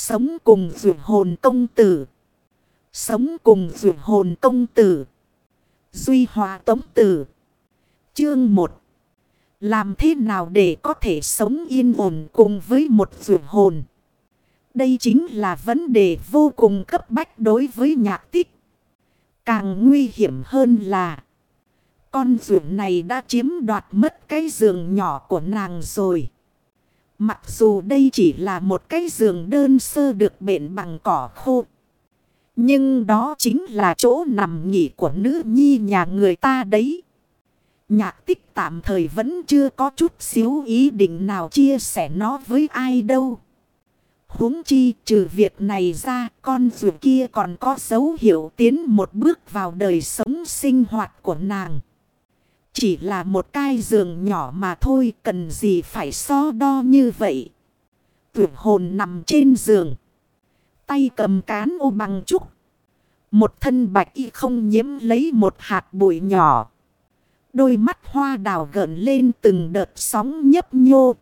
Sống cùng vượt hồn công tử. Sống cùng vượt hồn công tử. Duy hòa tống tử. Chương 1. Làm thế nào để có thể sống yên ổn cùng với một vượt hồn? Đây chính là vấn đề vô cùng cấp bách đối với nhạc tích. Càng nguy hiểm hơn là, con ruộng này đã chiếm đoạt mất cái giường nhỏ của nàng rồi. Mặc dù đây chỉ là một cái giường đơn sơ được bện bằng cỏ khô. Nhưng đó chính là chỗ nằm nghỉ của nữ nhi nhà người ta đấy. Nhạc tích tạm thời vẫn chưa có chút xíu ý định nào chia sẻ nó với ai đâu huống chi trừ việc này ra, con ruột kia còn có dấu hiệu tiến một bước vào đời sống sinh hoạt của nàng. Chỉ là một cái giường nhỏ mà thôi, cần gì phải so đo như vậy. Tuyệt hồn nằm trên giường. Tay cầm cán ô bằng trúc. Một thân bạch y không nhiễm lấy một hạt bụi nhỏ. Đôi mắt hoa đào gợn lên từng đợt sóng nhấp nhô.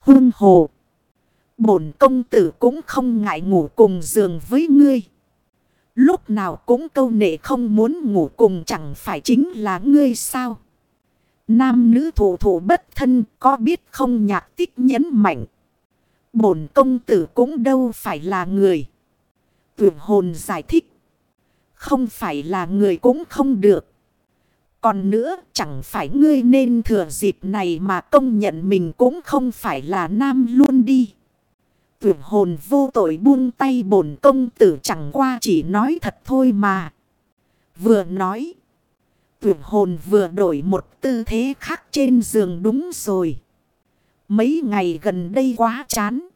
Hương hồ. Bổn công tử cũng không ngại ngủ cùng giường với ngươi. Lúc nào cũng câu nệ không muốn ngủ cùng chẳng phải chính là ngươi sao. Nam nữ thủ thủ bất thân, có biết không nhạc tích nhấn mạnh. Bổn công tử cũng đâu phải là người. Tưởng hồn giải thích. Không phải là người cũng không được. Còn nữa, chẳng phải ngươi nên thừa dịp này mà công nhận mình cũng không phải là nam luôn đi tuyển hồn vô tội buông tay bổn công tử chẳng qua chỉ nói thật thôi mà. Vừa nói. Tuyển hồn vừa đổi một tư thế khác trên giường đúng rồi. Mấy ngày gần đây quá chán.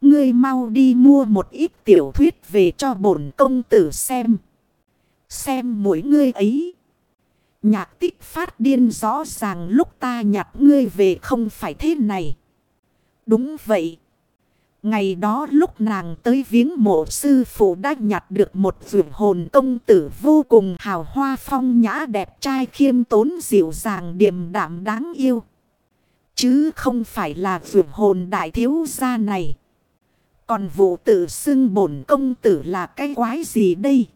Ngươi mau đi mua một ít tiểu thuyết về cho bổn công tử xem. Xem mỗi ngươi ấy. Nhạc tích phát điên rõ ràng lúc ta nhặt ngươi về không phải thế này. Đúng vậy. Ngày đó lúc nàng tới viếng mộ sư phụ đã nhặt được một vượt hồn công tử vô cùng hào hoa phong nhã đẹp trai khiêm tốn dịu dàng điềm đạm đáng yêu. Chứ không phải là vượt hồn đại thiếu gia này. Còn vụ tự xưng bổn công tử là cái quái gì đây?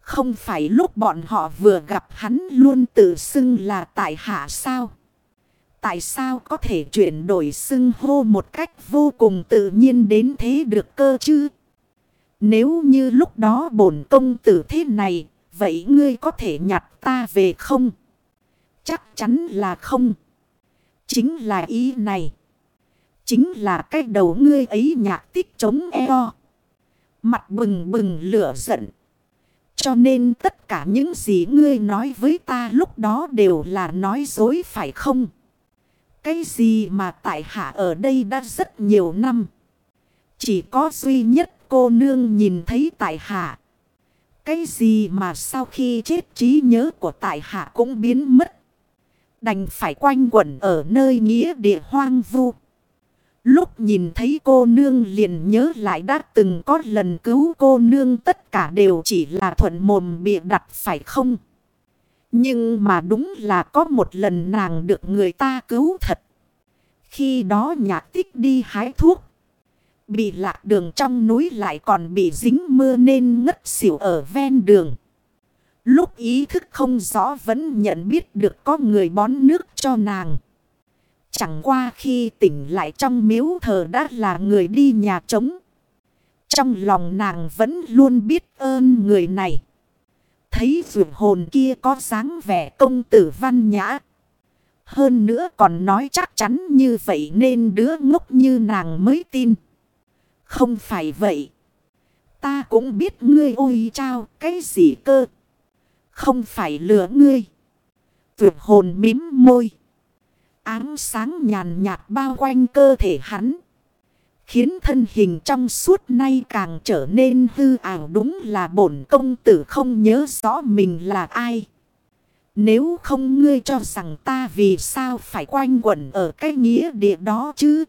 Không phải lúc bọn họ vừa gặp hắn luôn tự xưng là tại hạ sao? Tại sao có thể chuyển đổi xưng hô một cách vô cùng tự nhiên đến thế được cơ chứ? Nếu như lúc đó bổn công tử thế này, vậy ngươi có thể nhặt ta về không? Chắc chắn là không. Chính là ý này. Chính là cái đầu ngươi ấy nhạc tích chống eo. Mặt bừng bừng lửa giận. Cho nên tất cả những gì ngươi nói với ta lúc đó đều là nói dối phải không? Cái gì mà tại hạ ở đây đã rất nhiều năm. Chỉ có duy nhất cô nương nhìn thấy tại hạ. Cái gì mà sau khi chết trí nhớ của tại hạ cũng biến mất. Đành phải quanh quẩn ở nơi nghĩa địa hoang vu. Lúc nhìn thấy cô nương liền nhớ lại đã từng có lần cứu cô nương tất cả đều chỉ là thuận mồm bịa đặt phải không? Nhưng mà đúng là có một lần nàng được người ta cứu thật. Khi đó nhạc tích đi hái thuốc. Bị lạc đường trong núi lại còn bị dính mưa nên ngất xỉu ở ven đường. Lúc ý thức không rõ vẫn nhận biết được có người bón nước cho nàng. Chẳng qua khi tỉnh lại trong miếu thờ đã là người đi nhà trống. Trong lòng nàng vẫn luôn biết ơn người này. Thấy vượt hồn kia có dáng vẻ công tử văn nhã. Hơn nữa còn nói chắc chắn như vậy nên đứa ngốc như nàng mới tin. Không phải vậy. Ta cũng biết ngươi ôi trao cái gì cơ. Không phải lừa ngươi. Tuyệt hồn mím môi. Áng sáng nhàn nhạt bao quanh cơ thể hắn. Khiến thân hình trong suốt nay càng trở nên hư ảo đúng là bổn công tử không nhớ rõ mình là ai. Nếu không ngươi cho rằng ta vì sao phải quanh quẩn ở cái nghĩa địa đó chứ.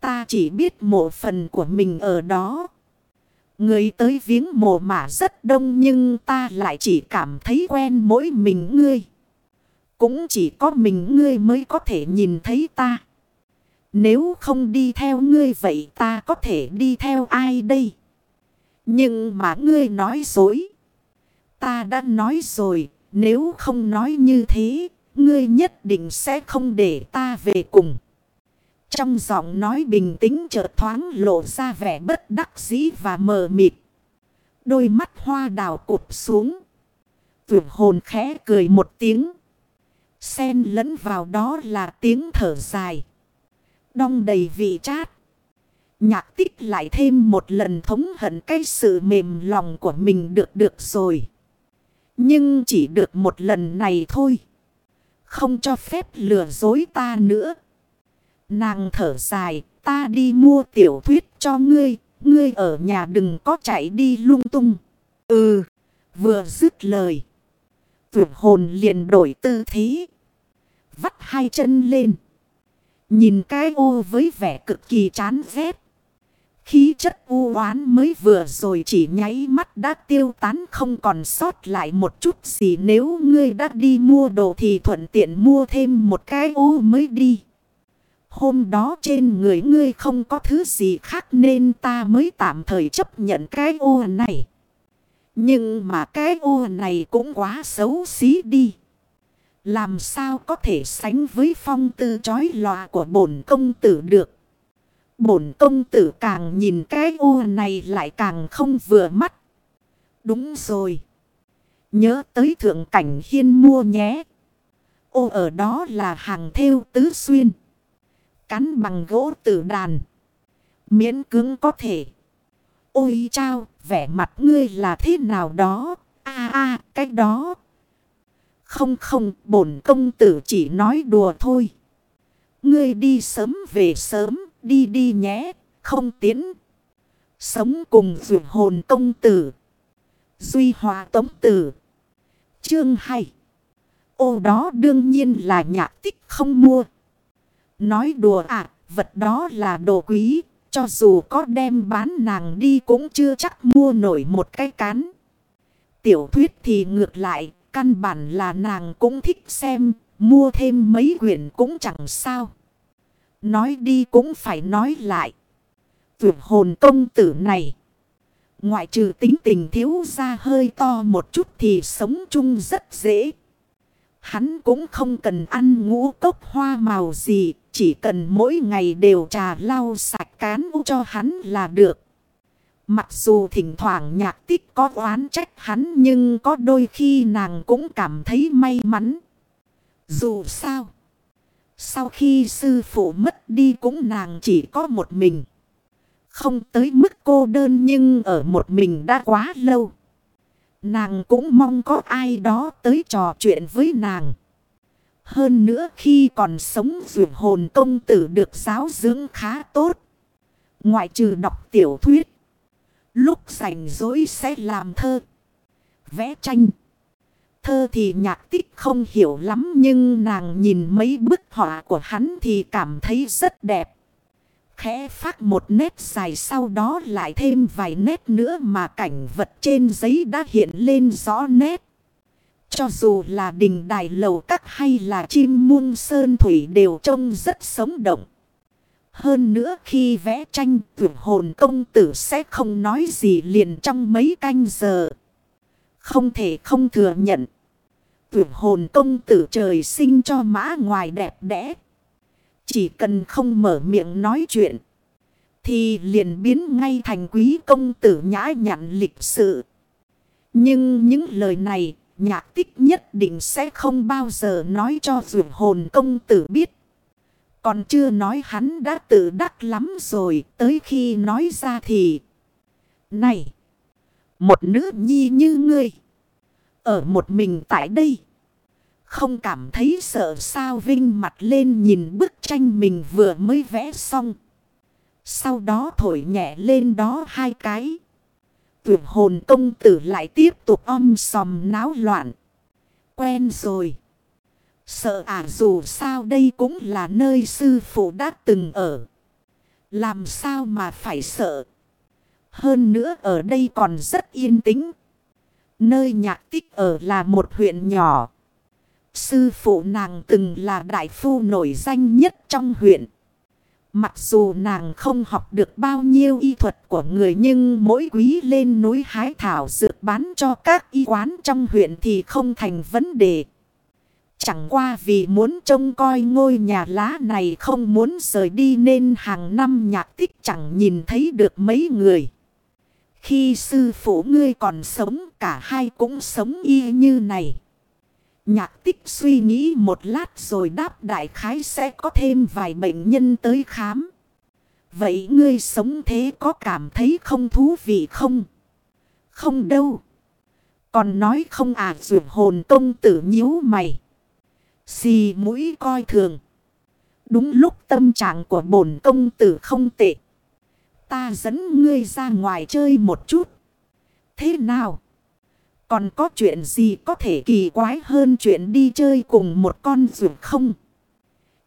Ta chỉ biết một phần của mình ở đó. Người tới viếng mộ mà rất đông nhưng ta lại chỉ cảm thấy quen mỗi mình ngươi. Cũng chỉ có mình ngươi mới có thể nhìn thấy ta. Nếu không đi theo ngươi vậy ta có thể đi theo ai đây? Nhưng mà ngươi nói dối. Ta đã nói rồi, nếu không nói như thế, ngươi nhất định sẽ không để ta về cùng. Trong giọng nói bình tĩnh chợt thoáng lộ ra vẻ bất đắc dĩ và mờ mịt. Đôi mắt hoa đào cụp xuống. tuyệt hồn khẽ cười một tiếng. Xen lẫn vào đó là tiếng thở dài. Đong đầy vị chát. Nhạc tích lại thêm một lần thống hận cái sự mềm lòng của mình được được rồi. Nhưng chỉ được một lần này thôi. Không cho phép lừa dối ta nữa. Nàng thở dài, ta đi mua tiểu thuyết cho ngươi, ngươi ở nhà đừng có chạy đi lung tung. Ừ, vừa dứt lời. tuyệt hồn liền đổi tư thế. Vắt hai chân lên. Nhìn cái ô với vẻ cực kỳ chán ghét. Khí chất u oán mới vừa rồi chỉ nháy mắt đã tiêu tán không còn sót lại một chút gì nếu ngươi đã đi mua đồ thì thuận tiện mua thêm một cái ô mới đi. Hôm đó trên người ngươi không có thứ gì khác nên ta mới tạm thời chấp nhận cái ô này. Nhưng mà cái ô này cũng quá xấu xí đi. Làm sao có thể sánh với phong tư chói lòa của bổn công tử được. Bổn công tử càng nhìn cái u này lại càng không vừa mắt. Đúng rồi. Nhớ tới thượng cảnh hiên mua nhé. Ô ở đó là hàng theo tứ xuyên. Cắn bằng gỗ tử đàn. Miễn cứng có thể. Ôi chao, vẻ mặt ngươi là thế nào đó? a a cái đó. Không không, bổn công tử chỉ nói đùa thôi. Ngươi đi sớm về sớm, đi đi nhé, không tiến. Sống cùng vượt hồn công tử. Duy hòa tống tử. Chương hay. Ô đó đương nhiên là nhạc tích không mua. Nói đùa à, vật đó là đồ quý. Cho dù có đem bán nàng đi cũng chưa chắc mua nổi một cái cán. Tiểu thuyết thì ngược lại, căn bản là nàng cũng thích xem, mua thêm mấy quyển cũng chẳng sao. Nói đi cũng phải nói lại. Vượt hồn công tử này. Ngoại trừ tính tình thiếu ra hơi to một chút thì sống chung rất dễ. Hắn cũng không cần ăn ngũ cốc hoa màu gì. Chỉ cần mỗi ngày đều trà lau sạch cán u cho hắn là được. Mặc dù thỉnh thoảng nhạc tích có oán trách hắn nhưng có đôi khi nàng cũng cảm thấy may mắn. Dù sao. Sau khi sư phụ mất đi cũng nàng chỉ có một mình. Không tới mức cô đơn nhưng ở một mình đã quá lâu. Nàng cũng mong có ai đó tới trò chuyện với nàng. Hơn nữa khi còn sống vượt hồn công tử được giáo dưỡng khá tốt. Ngoại trừ đọc tiểu thuyết. Lúc rảnh rỗi sẽ làm thơ. Vẽ tranh. Thơ thì nhạc tích không hiểu lắm nhưng nàng nhìn mấy bức họa của hắn thì cảm thấy rất đẹp. Khẽ phát một nét dài sau đó lại thêm vài nét nữa mà cảnh vật trên giấy đã hiện lên rõ nét. Cho dù là đình đài lầu các hay là chim muôn sơn thủy đều trông rất sống động. Hơn nữa khi vẽ tranh tuyển hồn công tử sẽ không nói gì liền trong mấy canh giờ. Không thể không thừa nhận. Tuyển hồn công tử trời sinh cho mã ngoài đẹp đẽ. Chỉ cần không mở miệng nói chuyện. Thì liền biến ngay thành quý công tử nhã nhặn lịch sự. Nhưng những lời này, nhạc tích nhất định sẽ không bao giờ nói cho tuyển hồn công tử biết. Còn chưa nói hắn đã tự đắc lắm rồi, tới khi nói ra thì... Này! Một nữ nhi như ngươi! Ở một mình tại đây! Không cảm thấy sợ sao vinh mặt lên nhìn bức tranh mình vừa mới vẽ xong. Sau đó thổi nhẹ lên đó hai cái tuyệt hồn công tử lại tiếp tục om sòm náo loạn. Quen rồi. Sợ à dù sao đây cũng là nơi sư phụ đã từng ở. Làm sao mà phải sợ. Hơn nữa ở đây còn rất yên tĩnh. Nơi nhạc tích ở là một huyện nhỏ. Sư phụ nàng từng là đại phu nổi danh nhất trong huyện. Mặc dù nàng không học được bao nhiêu y thuật của người nhưng mỗi quý lên núi hái thảo dược bán cho các y quán trong huyện thì không thành vấn đề. Chẳng qua vì muốn trông coi ngôi nhà lá này không muốn rời đi nên hàng năm nhạc tích chẳng nhìn thấy được mấy người. Khi sư phụ ngươi còn sống, cả hai cũng sống y như này. Nhạc tích suy nghĩ một lát rồi đáp đại khái sẽ có thêm vài bệnh nhân tới khám. Vậy ngươi sống thế có cảm thấy không thú vị không? Không đâu. Còn nói không à dụ hồn công tử nhíu mày. Xì mũi coi thường. Đúng lúc tâm trạng của bổn công tử không tệ. Ta dẫn ngươi ra ngoài chơi một chút. Thế nào? Còn có chuyện gì có thể kỳ quái hơn chuyện đi chơi cùng một con rượu không?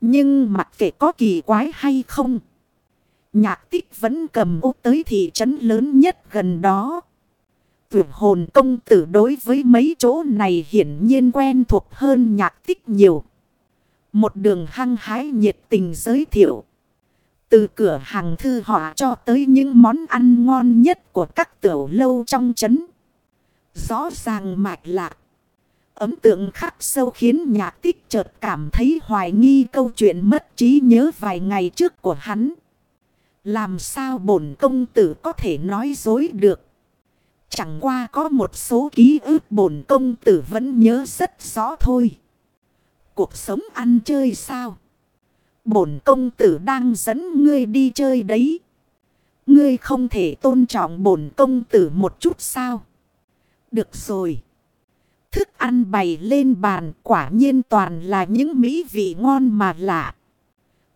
Nhưng mặc kệ có kỳ quái hay không. Nhạc tích vẫn cầm úp tới thị trấn lớn nhất gần đó. Tuyệt hồn công tử đối với mấy chỗ này hiển nhiên quen thuộc hơn nhạc tích nhiều. Một đường hăng hái nhiệt tình giới thiệu. Từ cửa hàng thư họa cho tới những món ăn ngon nhất của các tiểu lâu trong trấn. Rõ ràng mạch lạc. Ấm tượng khắc sâu khiến nhạc tích chợt cảm thấy hoài nghi câu chuyện mất trí nhớ vài ngày trước của hắn. Làm sao bổn công tử có thể nói dối được. Chẳng qua có một số ký ức bổn công tử vẫn nhớ rất rõ thôi. Cuộc sống ăn chơi sao? Bổn công tử đang dẫn ngươi đi chơi đấy. Ngươi không thể tôn trọng bổn công tử một chút sao? Được rồi. Thức ăn bày lên bàn quả nhiên toàn là những mỹ vị ngon mà lạ.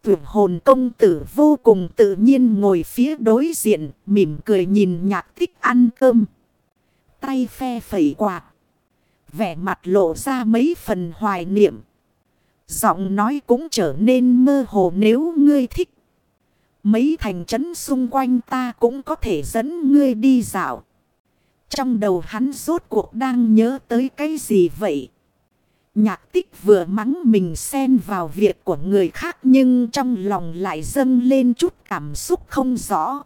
Tuyệt hồn công tử vô cùng tự nhiên ngồi phía đối diện, mỉm cười nhìn nhạc thích ăn cơm. Tay phe phẩy quạt. Vẻ mặt lộ ra mấy phần hoài niệm. Giọng nói cũng trở nên mơ hồ nếu ngươi thích. Mấy thành trấn xung quanh ta cũng có thể dẫn ngươi đi dạo. Trong đầu hắn rốt cuộc đang nhớ tới cái gì vậy? Nhạc tích vừa mắng mình xen vào việc của người khác nhưng trong lòng lại dâng lên chút cảm xúc không rõ.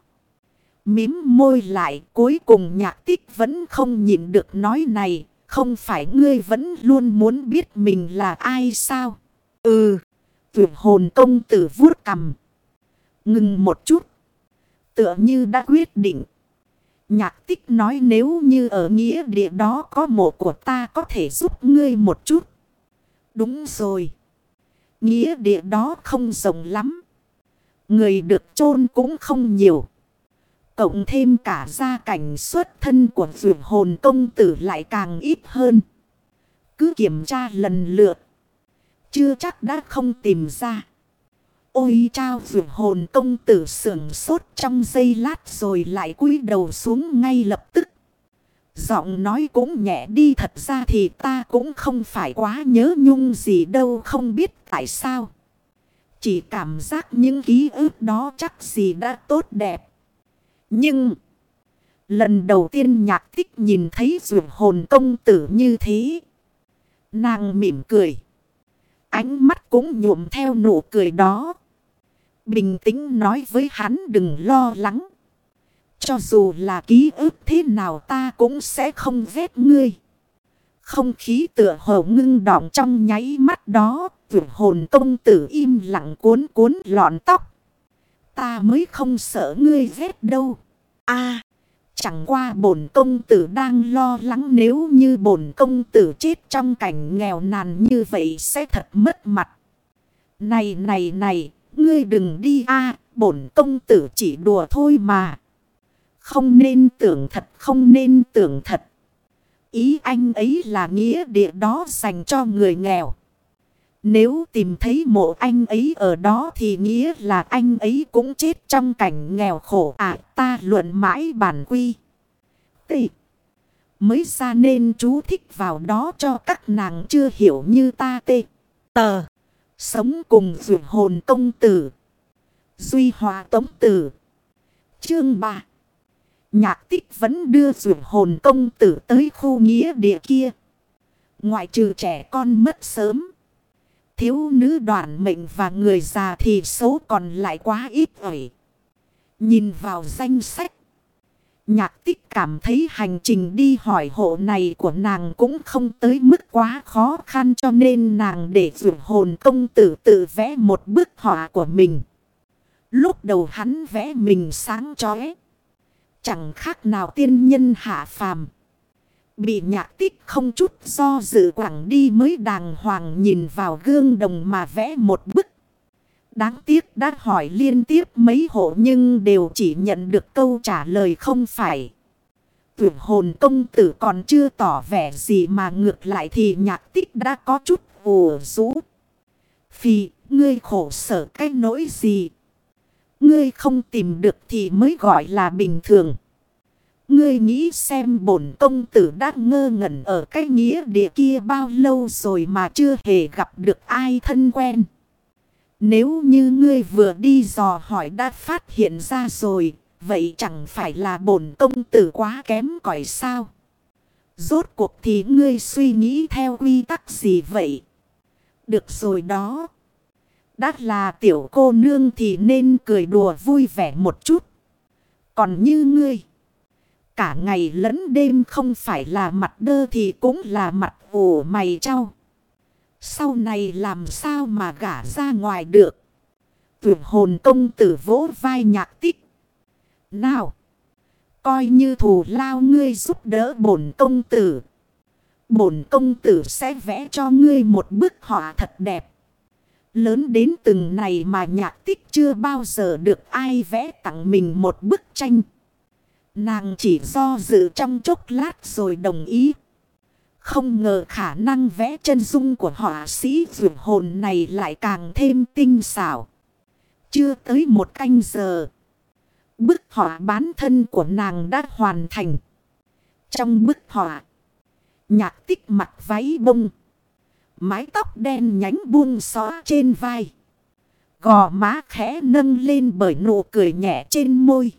Mím môi lại, cuối cùng nhạc tích vẫn không nhịn được nói này. Không phải ngươi vẫn luôn muốn biết mình là ai sao? Ừ. Tuyệt hồn công tử vuốt cầm. Ngừng một chút. Tựa như đã quyết định. Nhạc tích nói nếu như ở nghĩa địa đó có mộ của ta có thể giúp ngươi một chút. Đúng rồi. Nghĩa địa đó không rộng lắm. Người được chôn cũng không nhiều. Cộng thêm cả gia cảnh xuất thân của vượt hồn công tử lại càng ít hơn. Cứ kiểm tra lần lượt. Chưa chắc đã không tìm ra. Ôi trao vượt hồn công tử sưởng sốt trong giây lát rồi lại cúi đầu xuống ngay lập tức. Giọng nói cũng nhẹ đi thật ra thì ta cũng không phải quá nhớ nhung gì đâu không biết tại sao. Chỉ cảm giác những ký ức đó chắc gì đã tốt đẹp. Nhưng, lần đầu tiên nhạc thích nhìn thấy rượu hồn công tử như thế. Nàng mỉm cười. Ánh mắt cũng nhuộm theo nụ cười đó. Bình tĩnh nói với hắn đừng lo lắng. Cho dù là ký ức thế nào ta cũng sẽ không ghét ngươi. Không khí tựa hồ ngưng đọng trong nháy mắt đó. Vượt hồn công tử im lặng cuốn cuốn lọn tóc. Ta mới không sợ ngươi ghét đâu. a chẳng qua bổn công tử đang lo lắng nếu như bổn công tử chết trong cảnh nghèo nàn như vậy sẽ thật mất mặt. Này này này, ngươi đừng đi a bổn công tử chỉ đùa thôi mà. Không nên tưởng thật, không nên tưởng thật. Ý anh ấy là nghĩa địa đó dành cho người nghèo. Nếu tìm thấy mộ anh ấy ở đó thì nghĩa là anh ấy cũng chết trong cảnh nghèo khổ à ta luận mãi bản quy. Tị. Mới ra nên chú thích vào đó cho các nàng chưa hiểu như ta tê. Tờ. Sống cùng vượt hồn công tử. Duy hòa tống tử. Chương 3. Nhạc tích vẫn đưa vượt hồn công tử tới khu nghĩa địa kia. Ngoại trừ trẻ con mất sớm thiếu nữ đoạn mệnh và người già thì số còn lại quá ít ỏi. Nhìn vào danh sách. Nhạc tích cảm thấy hành trình đi hỏi hộ này của nàng cũng không tới mức quá khó khăn cho nên nàng để dụ hồn công tử tự vẽ một bức họa của mình. Lúc đầu hắn vẽ mình sáng chói. Chẳng khác nào tiên nhân hạ phàm. Bị nhạc tích không chút do dự quảng đi mới đàng hoàng nhìn vào gương đồng mà vẽ một bức. Đáng tiếc đã hỏi liên tiếp mấy hộ nhưng đều chỉ nhận được câu trả lời không phải. Tuyển hồn công tử còn chưa tỏ vẻ gì mà ngược lại thì nhạc tích đã có chút ủ rũ. Phi, ngươi khổ sở cái nỗi gì? Ngươi không tìm được thì mới gọi là bình thường. Ngươi nghĩ xem bổn công tử đã ngơ ngẩn ở cái nghĩa địa kia bao lâu rồi mà chưa hề gặp được ai thân quen. Nếu như ngươi vừa đi dò hỏi đã phát hiện ra rồi, vậy chẳng phải là bổn công tử quá kém cỏi sao? Rốt cuộc thì ngươi suy nghĩ theo quy tắc gì vậy? Được rồi đó. Đã là tiểu cô nương thì nên cười đùa vui vẻ một chút. Còn như ngươi, cả ngày lẫn đêm không phải là mặt đơ thì cũng là mặt ủ mày trao. Sau này làm sao mà gả ra ngoài được. Tuyệt hồn công tử vỗ vai nhạc tích. Nào. Coi như thù lao ngươi giúp đỡ bổn công tử. Bổn công tử sẽ vẽ cho ngươi một bức họa thật đẹp. Lớn đến từng này mà nhạc tích chưa bao giờ được ai vẽ tặng mình một bức tranh. Nàng chỉ do dự trong chốc lát rồi đồng ý. Không ngờ khả năng vẽ chân dung của họa sĩ vượt hồn này lại càng thêm tinh xảo. Chưa tới một canh giờ. Bức họa bán thân của nàng đã hoàn thành. Trong bức họa, nhạc tích mặt váy bông. Mái tóc đen nhánh buông xóa trên vai. Gò má khẽ nâng lên bởi nụ cười nhẹ trên môi.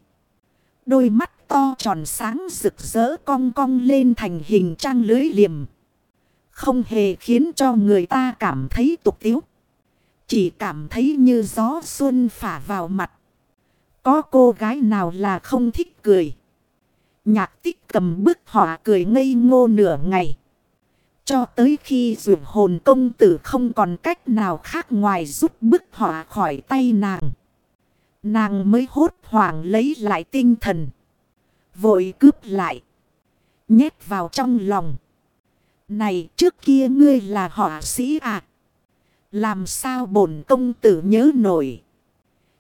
Đôi mắt to tròn sáng rực rỡ cong cong lên thành hình trang lưới liềm. Không hề khiến cho người ta cảm thấy tục tiếu. Chỉ cảm thấy như gió xuân phả vào mặt. Có cô gái nào là không thích cười. Nhạc tích cầm bức họa cười ngây ngô nửa ngày. Cho tới khi dù hồn công tử không còn cách nào khác ngoài giúp bức họa khỏi tay nàng. Nàng mới hốt hoảng lấy lại tinh thần. Vội cướp lại. Nhét vào trong lòng. Này, trước kia ngươi là họa sĩ à? Làm sao bổn công tử nhớ nổi?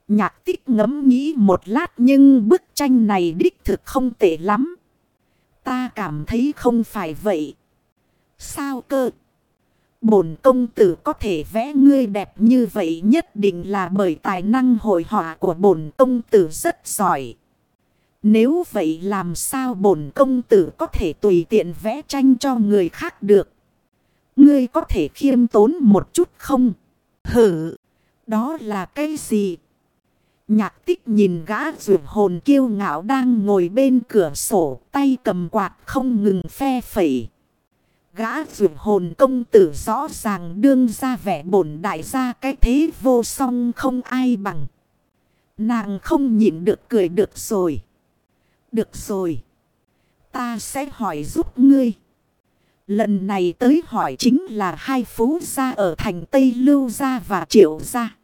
Nhạc tích ngẫm nghĩ một lát nhưng bức tranh này đích thực không tệ lắm. Ta cảm thấy không phải vậy. Sao cơ? Bổn công tử có thể vẽ ngươi đẹp như vậy nhất định là bởi tài năng hội họa của bổn công tử rất giỏi. Nếu vậy làm sao bổn công tử có thể tùy tiện vẽ tranh cho người khác được? Ngươi có thể khiêm tốn một chút không? Hử! Đó là cái gì? Nhạc tích nhìn gã rượu hồn kiêu ngạo đang ngồi bên cửa sổ, tay cầm quạt không ngừng phe phẩy. Gã rượu hồn công tử rõ ràng đương ra vẻ bổn đại gia cái thế vô song không ai bằng. Nàng không nhịn được cười được rồi. Được rồi. Ta sẽ hỏi giúp ngươi. Lần này tới hỏi chính là hai phú gia ở thành Tây Lưu Gia và Triệu Gia.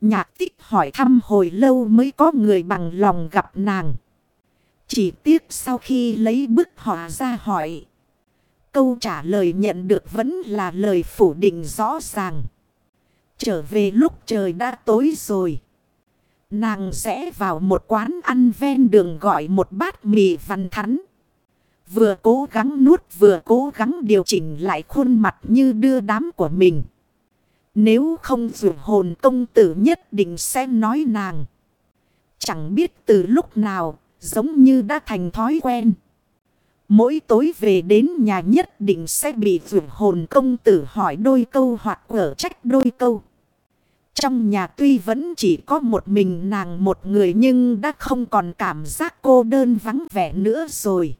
Nhạc tích hỏi thăm hồi lâu mới có người bằng lòng gặp nàng. Chỉ tiếc sau khi lấy bức họa ra hỏi. Câu trả lời nhận được vẫn là lời phủ định rõ ràng. Trở về lúc trời đã tối rồi. Nàng sẽ vào một quán ăn ven đường gọi một bát mì văn thắn. Vừa cố gắng nuốt vừa cố gắng điều chỉnh lại khuôn mặt như đưa đám của mình. Nếu không dù hồn công tử nhất định sẽ nói nàng. Chẳng biết từ lúc nào, giống như đã thành thói quen. Mỗi tối về đến nhà nhất định sẽ bị vượt hồn công tử hỏi đôi câu hoặc ở trách đôi câu. Trong nhà tuy vẫn chỉ có một mình nàng một người nhưng đã không còn cảm giác cô đơn vắng vẻ nữa rồi.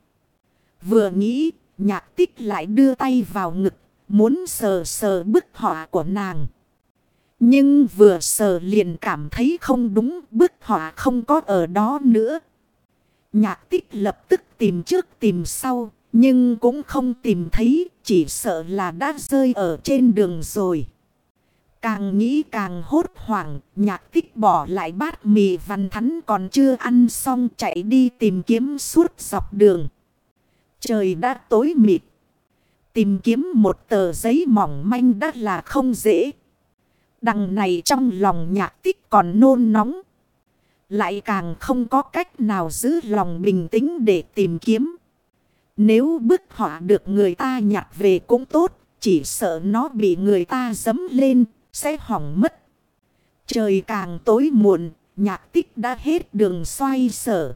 Vừa nghĩ, nhạc tích lại đưa tay vào ngực, muốn sờ sờ bức họa của nàng. Nhưng vừa sờ liền cảm thấy không đúng bức họa không có ở đó nữa. Nhạc tích lập tức tìm trước tìm sau nhưng cũng không tìm thấy chỉ sợ là đã rơi ở trên đường rồi. Càng nghĩ càng hốt hoảng, nhạc tích bỏ lại bát mì văn thắn còn chưa ăn xong chạy đi tìm kiếm suốt dọc đường. Trời đã tối mịt. Tìm kiếm một tờ giấy mỏng manh đã là không dễ. Đằng này trong lòng nhạc tích còn nôn nóng. Lại càng không có cách nào giữ lòng bình tĩnh để tìm kiếm. Nếu bức họa được người ta nhặt về cũng tốt. Chỉ sợ nó bị người ta dấm lên sẽ hỏng mất. Trời càng tối muộn, nhạc tích đã hết đường xoay sở.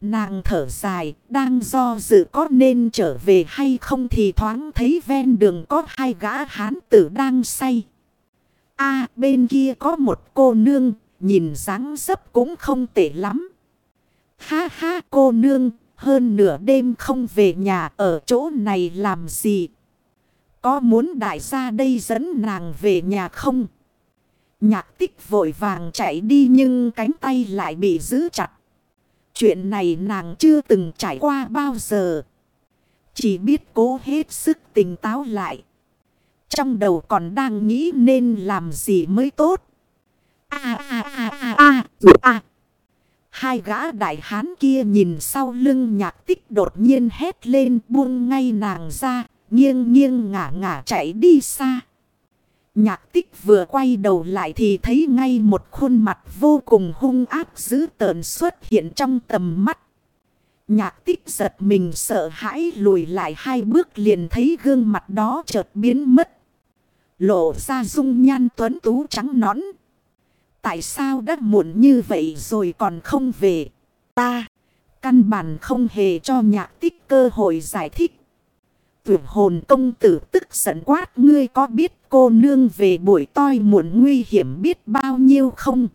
Nàng thở dài, đang do dự có nên trở về hay không thì thoáng thấy ven đường có hai gã hán tử đang say. a bên kia có một cô nương, nhìn dáng dấp cũng không tệ lắm. Ha ha cô nương, hơn nửa đêm không về nhà ở chỗ này làm gì? Có muốn đại gia đây dẫn nàng về nhà không? Nhạc tích vội vàng chạy đi nhưng cánh tay lại bị giữ chặt. Chuyện này nàng chưa từng trải qua bao giờ. Chỉ biết cố hết sức tỉnh táo lại. Trong đầu còn đang nghĩ nên làm gì mới tốt. A a a a a a. Hai gã đại hán kia nhìn sau lưng nhạc tích đột nhiên hét lên buông ngay nàng ra. Nghiêng nghiêng ngả ngả chạy đi xa. Nhạc tích vừa quay đầu lại thì thấy ngay một khuôn mặt vô cùng hung ác dữ tợn xuất hiện trong tầm mắt. Nhạc tích giật mình sợ hãi lùi lại hai bước liền thấy gương mặt đó chợt biến mất. Lộ ra dung nhan tuấn tú trắng nõn. Tại sao đã muộn như vậy rồi còn không về? Ta, căn bản không hề cho nhạc tích cơ hội giải thích. Tuyệt hồn công tử tức giận quát ngươi có biết cô nương về buổi toi muộn nguy hiểm biết bao nhiêu không?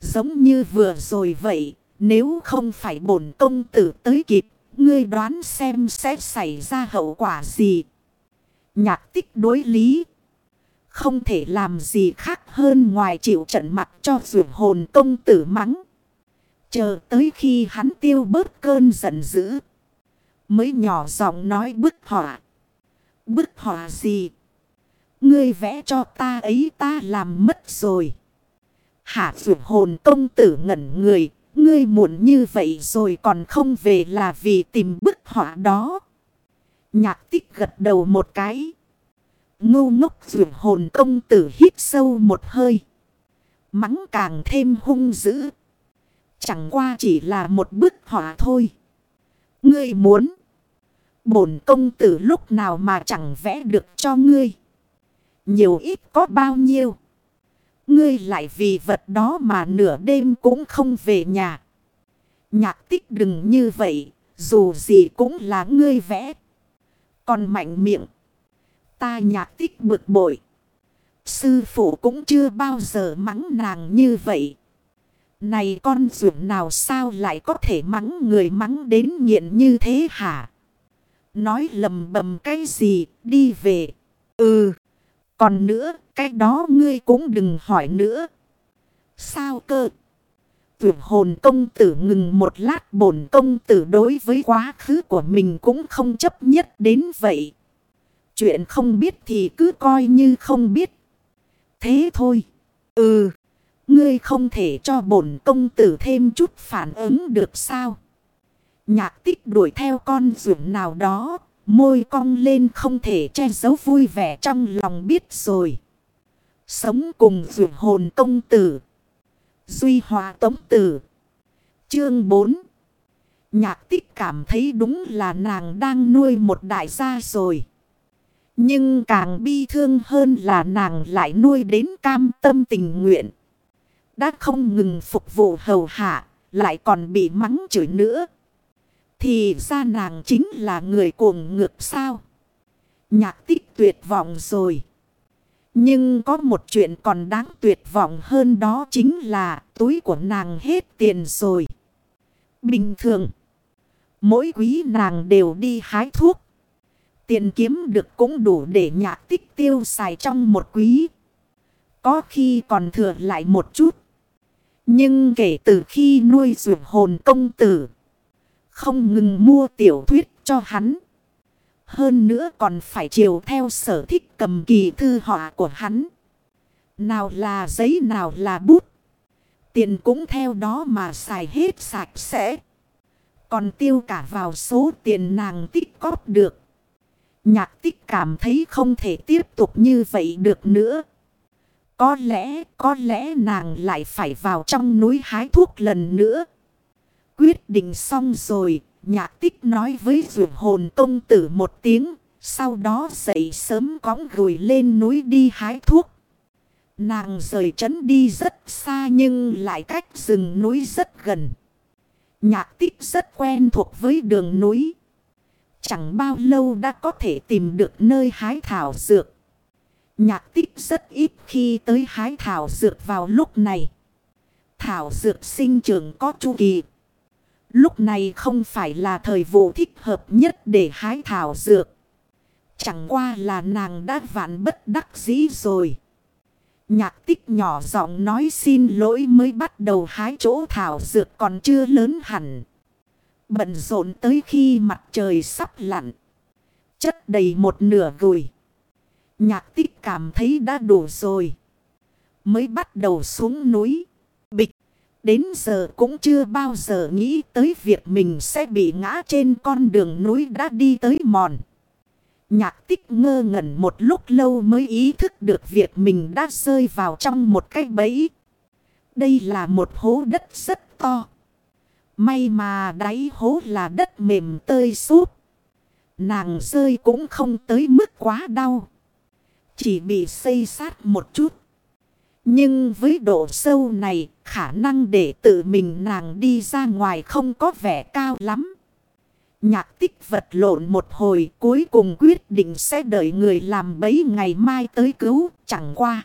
Giống như vừa rồi vậy, nếu không phải bổn công tử tới kịp, ngươi đoán xem sẽ xảy ra hậu quả gì? Nhạc tích đối lý. Không thể làm gì khác hơn ngoài chịu trận mặt cho vượt hồn công tử mắng. Chờ tới khi hắn tiêu bớt cơn giận dữ. Mới nhỏ giọng nói bức họa. Bức họa gì? Ngươi vẽ cho ta ấy ta làm mất rồi. Hạ dụ hồn công tử ngẩn người. Ngươi muộn như vậy rồi còn không về là vì tìm bức họa đó. Nhạc tích gật đầu một cái. Ngu ngốc dụ hồn công tử hít sâu một hơi. Mắng càng thêm hung dữ. Chẳng qua chỉ là một bức họa thôi. Ngươi muốn. Bổn công tử lúc nào mà chẳng vẽ được cho ngươi. Nhiều ít có bao nhiêu. Ngươi lại vì vật đó mà nửa đêm cũng không về nhà. Nhạc tích đừng như vậy. Dù gì cũng là ngươi vẽ. Còn mạnh miệng. Ta nhạc tích bực bội. Sư phụ cũng chưa bao giờ mắng nàng như vậy. Này con ruộng nào sao lại có thể mắng người mắng đến nghiện như thế hả? Nói lầm bầm cái gì, đi về. Ừ, còn nữa, cái đó ngươi cũng đừng hỏi nữa. Sao cơ? Tuyệt hồn công tử ngừng một lát bổn công tử đối với quá khứ của mình cũng không chấp nhất đến vậy. Chuyện không biết thì cứ coi như không biết. Thế thôi. Ừ. Ngươi không thể cho bổn công tử thêm chút phản ứng được sao? Nhạc tích đuổi theo con dưỡng nào đó. Môi cong lên không thể che giấu vui vẻ trong lòng biết rồi. Sống cùng dưỡng hồn công tử. Duy hòa tống tử. Chương 4 Nhạc tích cảm thấy đúng là nàng đang nuôi một đại gia rồi. Nhưng càng bi thương hơn là nàng lại nuôi đến cam tâm tình nguyện. Đã không ngừng phục vụ hầu hạ, lại còn bị mắng chửi nữa. Thì ra nàng chính là người cuồng ngược sao. Nhạc tích tuyệt vọng rồi. Nhưng có một chuyện còn đáng tuyệt vọng hơn đó chính là túi của nàng hết tiền rồi. Bình thường, mỗi quý nàng đều đi hái thuốc. Tiền kiếm được cũng đủ để nhạc tích tiêu xài trong một quý. Có khi còn thừa lại một chút. Nhưng kể từ khi nuôi dưỡng hồn công tử. Không ngừng mua tiểu thuyết cho hắn. Hơn nữa còn phải chiều theo sở thích cầm kỳ thư họa của hắn. Nào là giấy, nào là bút. Tiền cũng theo đó mà xài hết sạch sẽ. Còn tiêu cả vào số tiền nàng tích cóp được. Nhạc tích cảm thấy không thể tiếp tục như vậy được nữa. Có lẽ, có lẽ nàng lại phải vào trong núi hái thuốc lần nữa. Quyết định xong rồi, nhạc tích nói với rượu hồn công tử một tiếng. Sau đó dậy sớm cõng gửi lên núi đi hái thuốc. Nàng rời trấn đi rất xa nhưng lại cách rừng núi rất gần. Nhạc tích rất quen thuộc với đường núi. Chẳng bao lâu đã có thể tìm được nơi hái thảo dược. Nhạc tích rất ít khi tới hái thảo dược vào lúc này. Thảo dược sinh trưởng có chu kỳ. Lúc này không phải là thời vụ thích hợp nhất để hái thảo dược. Chẳng qua là nàng đã vạn bất đắc dĩ rồi. Nhạc tích nhỏ giọng nói xin lỗi mới bắt đầu hái chỗ thảo dược còn chưa lớn hẳn. Bận rộn tới khi mặt trời sắp lặn. Chất đầy một nửa gùi. Nhạc tích cảm thấy đã đủ rồi. Mới bắt đầu xuống núi. Bịch. Đến giờ cũng chưa bao giờ nghĩ tới việc mình sẽ bị ngã trên con đường núi đã đi tới mòn. Nhạc tích ngơ ngẩn một lúc lâu mới ý thức được việc mình đã rơi vào trong một cái bẫy. Đây là một hố đất rất to. May mà đáy hố là đất mềm tơi súp. Nàng rơi cũng không tới mức quá đau. Chỉ bị xây sát một chút. Nhưng với độ sâu này, khả năng để tự mình nàng đi ra ngoài không có vẻ cao lắm. Nhạc tích vật lộn một hồi cuối cùng quyết định sẽ đợi người làm bấy ngày mai tới cứu, chẳng qua.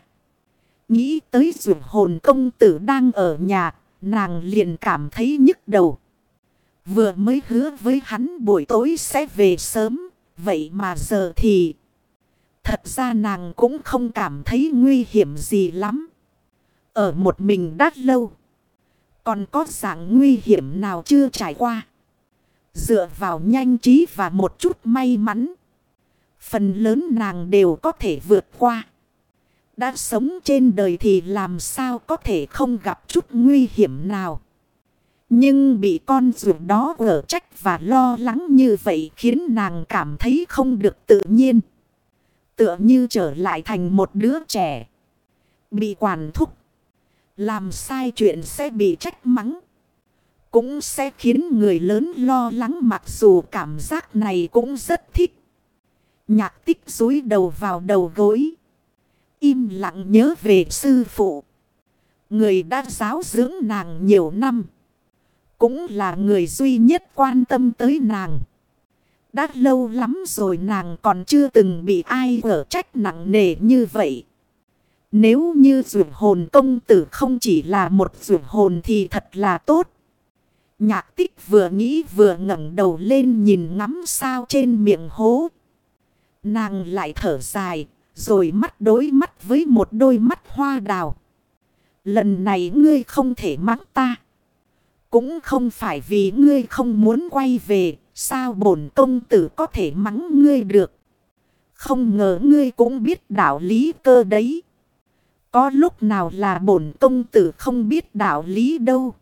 Nghĩ tới dù hồn công tử đang ở nhà, nàng liền cảm thấy nhức đầu. Vừa mới hứa với hắn buổi tối sẽ về sớm, vậy mà giờ thì... Thật ra nàng cũng không cảm thấy nguy hiểm gì lắm. Ở một mình đã lâu. Còn có dạng nguy hiểm nào chưa trải qua. Dựa vào nhanh trí và một chút may mắn. Phần lớn nàng đều có thể vượt qua. Đã sống trên đời thì làm sao có thể không gặp chút nguy hiểm nào. Nhưng bị con ruột đó ở trách và lo lắng như vậy khiến nàng cảm thấy không được tự nhiên. Tựa như trở lại thành một đứa trẻ. Bị quản thúc. Làm sai chuyện sẽ bị trách mắng. Cũng sẽ khiến người lớn lo lắng mặc dù cảm giác này cũng rất thích. Nhạc tích rúi đầu vào đầu gối. Im lặng nhớ về sư phụ. Người đã giáo dưỡng nàng nhiều năm. Cũng là người duy nhất quan tâm tới nàng. Đã lâu lắm rồi nàng còn chưa từng bị ai ở trách nặng nề như vậy. Nếu như rượu hồn công tử không chỉ là một rượu hồn thì thật là tốt. Nhạc tích vừa nghĩ vừa ngẩng đầu lên nhìn ngắm sao trên miệng hố. Nàng lại thở dài, rồi mắt đối mắt với một đôi mắt hoa đào. Lần này ngươi không thể mắng ta. Cũng không phải vì ngươi không muốn quay về, sao bổn công tử có thể mắng ngươi được. Không ngờ ngươi cũng biết đạo lý cơ đấy. Có lúc nào là bổn công tử không biết đạo lý đâu.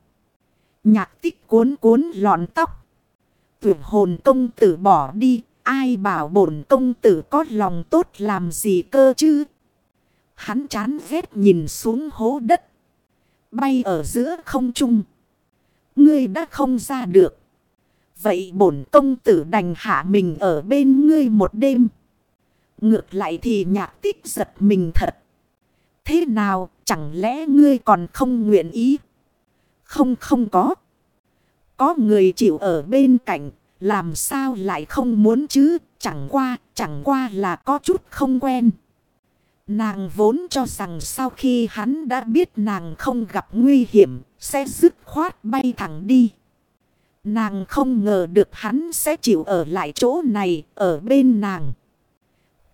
Nhạc tích cuốn cuốn lọn tóc. Tuyệt hồn công tử bỏ đi. Ai bảo bổn công tử có lòng tốt làm gì cơ chứ? Hắn chán ghét nhìn xuống hố đất. Bay ở giữa không trung. Ngươi đã không ra được. Vậy bổn công tử đành hạ mình ở bên ngươi một đêm. Ngược lại thì nhạc tích giật mình thật. Thế nào chẳng lẽ ngươi còn không nguyện ý? Không không có. Có người chịu ở bên cạnh, làm sao lại không muốn chứ, chẳng qua, chẳng qua là có chút không quen. Nàng vốn cho rằng sau khi hắn đã biết nàng không gặp nguy hiểm, sẽ dứt khoát bay thẳng đi. Nàng không ngờ được hắn sẽ chịu ở lại chỗ này, ở bên nàng.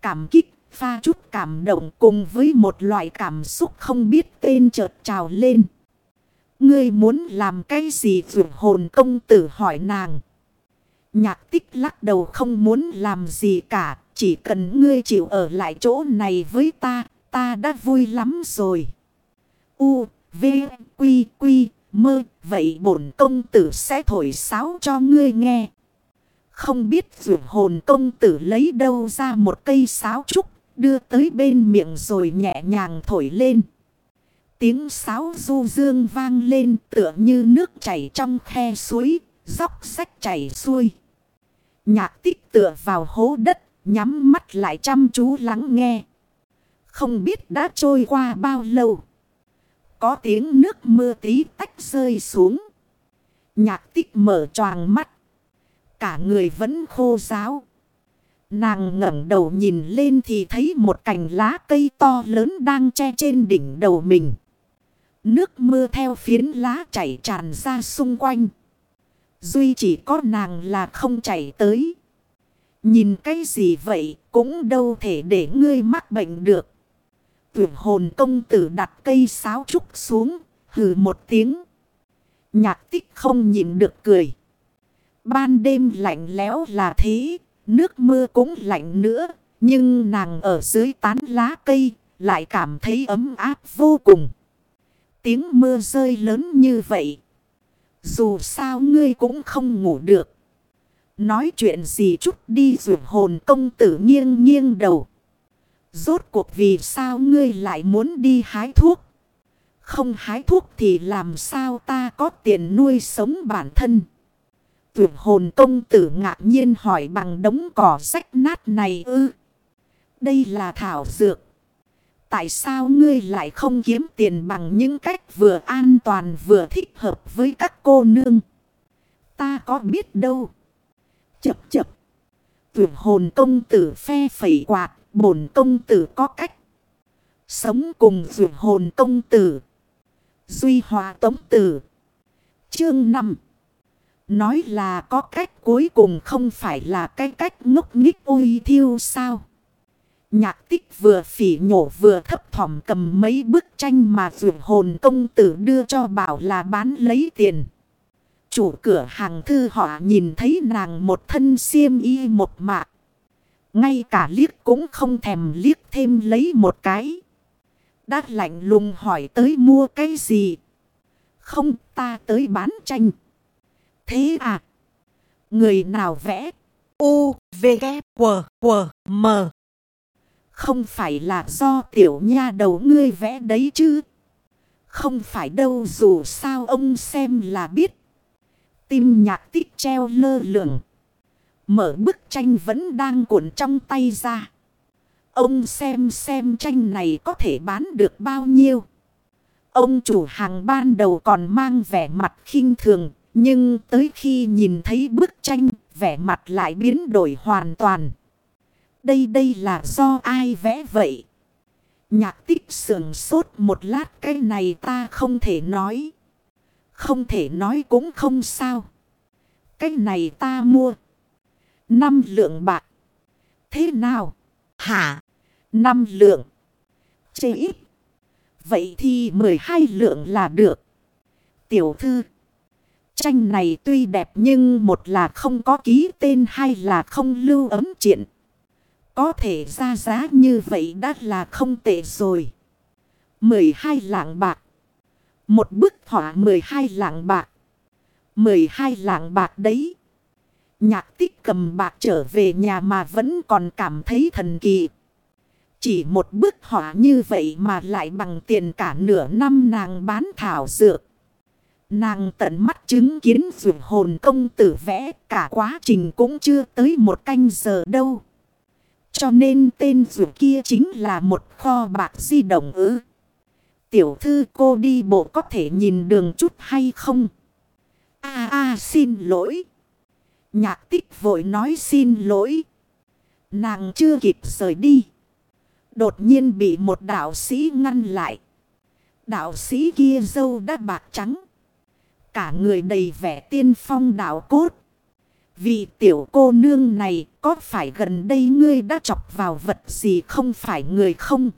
Cảm kích, pha chút cảm động cùng với một loại cảm xúc không biết tên chợt trào lên. Ngươi muốn làm cái gì vượt hồn công tử hỏi nàng. Nhạc tích lắc đầu không muốn làm gì cả. Chỉ cần ngươi chịu ở lại chỗ này với ta, ta đã vui lắm rồi. U, V, Quy, Quy, mơ, vậy bổn công tử sẽ thổi sáo cho ngươi nghe. Không biết vượt hồn công tử lấy đâu ra một cây sáo trúc, đưa tới bên miệng rồi nhẹ nhàng thổi lên. Tiếng sáo du dương vang lên tựa như nước chảy trong khe suối, dốc sách chảy xuôi. Nhạc tích tựa vào hố đất, nhắm mắt lại chăm chú lắng nghe. Không biết đã trôi qua bao lâu. Có tiếng nước mưa tí tách rơi xuống. Nhạc tích mở choàng mắt. Cả người vẫn khô giáo. Nàng ngẩng đầu nhìn lên thì thấy một cành lá cây to lớn đang che trên đỉnh đầu mình. Nước mưa theo phiến lá chảy tràn ra xung quanh. Duy chỉ có nàng là không chảy tới. Nhìn cái gì vậy cũng đâu thể để ngươi mắc bệnh được. Tuyển hồn công tử đặt cây sáo trúc xuống, hừ một tiếng. Nhạc tích không nhìn được cười. Ban đêm lạnh lẽo là thế, nước mưa cũng lạnh nữa. Nhưng nàng ở dưới tán lá cây lại cảm thấy ấm áp vô cùng. Tiếng mưa rơi lớn như vậy. Dù sao ngươi cũng không ngủ được. Nói chuyện gì chút đi rượu hồn công tử nghiêng nghiêng đầu. Rốt cuộc vì sao ngươi lại muốn đi hái thuốc? Không hái thuốc thì làm sao ta có tiền nuôi sống bản thân? Tuyệt hồn công tử ngạc nhiên hỏi bằng đống cỏ rách nát này ư. Đây là thảo dược. Tại sao ngươi lại không kiếm tiền bằng những cách vừa an toàn vừa thích hợp với các cô nương? Ta có biết đâu. Chập chập. Tuyệt hồn công tử phe phẩy quạt. Bổn công tử có cách. Sống cùng tuyệt hồn công tử. Duy hòa tống tử. Chương 5. Nói là có cách cuối cùng không phải là cái cách ngốc nghích ôi thiêu sao. Nhạc tích vừa phỉ nhổ vừa thấp thỏm cầm mấy bức tranh mà vượt hồn công tử đưa cho bảo là bán lấy tiền. Chủ cửa hàng thư họ nhìn thấy nàng một thân xiêm y một mạc. Ngay cả liếc cũng không thèm liếc thêm lấy một cái. Đã lạnh lùng hỏi tới mua cái gì. Không ta tới bán tranh. Thế à? Người nào vẽ? U, V, K, W, W, M. Không phải là do tiểu nha đầu ngươi vẽ đấy chứ. Không phải đâu dù sao ông xem là biết. Tim nhạc tích treo lơ lửng. Mở bức tranh vẫn đang cuộn trong tay ra. Ông xem xem tranh này có thể bán được bao nhiêu. Ông chủ hàng ban đầu còn mang vẻ mặt khinh thường. Nhưng tới khi nhìn thấy bức tranh, vẻ mặt lại biến đổi hoàn toàn. Đây đây là do ai vẽ vậy? Nhạc tích sườn sốt một lát cái này ta không thể nói. Không thể nói cũng không sao. Cái này ta mua. Năm lượng bạc. Thế nào? Hả? Năm lượng. Chê ít. Vậy thì 12 lượng là được. Tiểu thư. Tranh này tuy đẹp nhưng một là không có ký tên hay là không lưu ấm chuyện. Có thể ra giá như vậy đã là không tệ rồi. 12 lạng bạc. Một bức họa 12 lạng bạc. 12 lạng bạc đấy. Nhạc tích cầm bạc trở về nhà mà vẫn còn cảm thấy thần kỳ. Chỉ một bức họa như vậy mà lại bằng tiền cả nửa năm nàng bán thảo dược. Nàng tận mắt chứng kiến dù hồn công tử vẽ cả quá trình cũng chưa tới một canh giờ đâu. Cho nên tên dù kia chính là một kho bạc di động ư. Tiểu thư cô đi bộ có thể nhìn đường chút hay không? a a, xin lỗi. Nhạc tích vội nói xin lỗi. Nàng chưa kịp rời đi. Đột nhiên bị một đạo sĩ ngăn lại. Đạo sĩ kia dâu đã bạc trắng. Cả người đầy vẻ tiên phong đạo cốt. Vì tiểu cô nương này, có phải gần đây ngươi đã chọc vào vật gì không phải người không?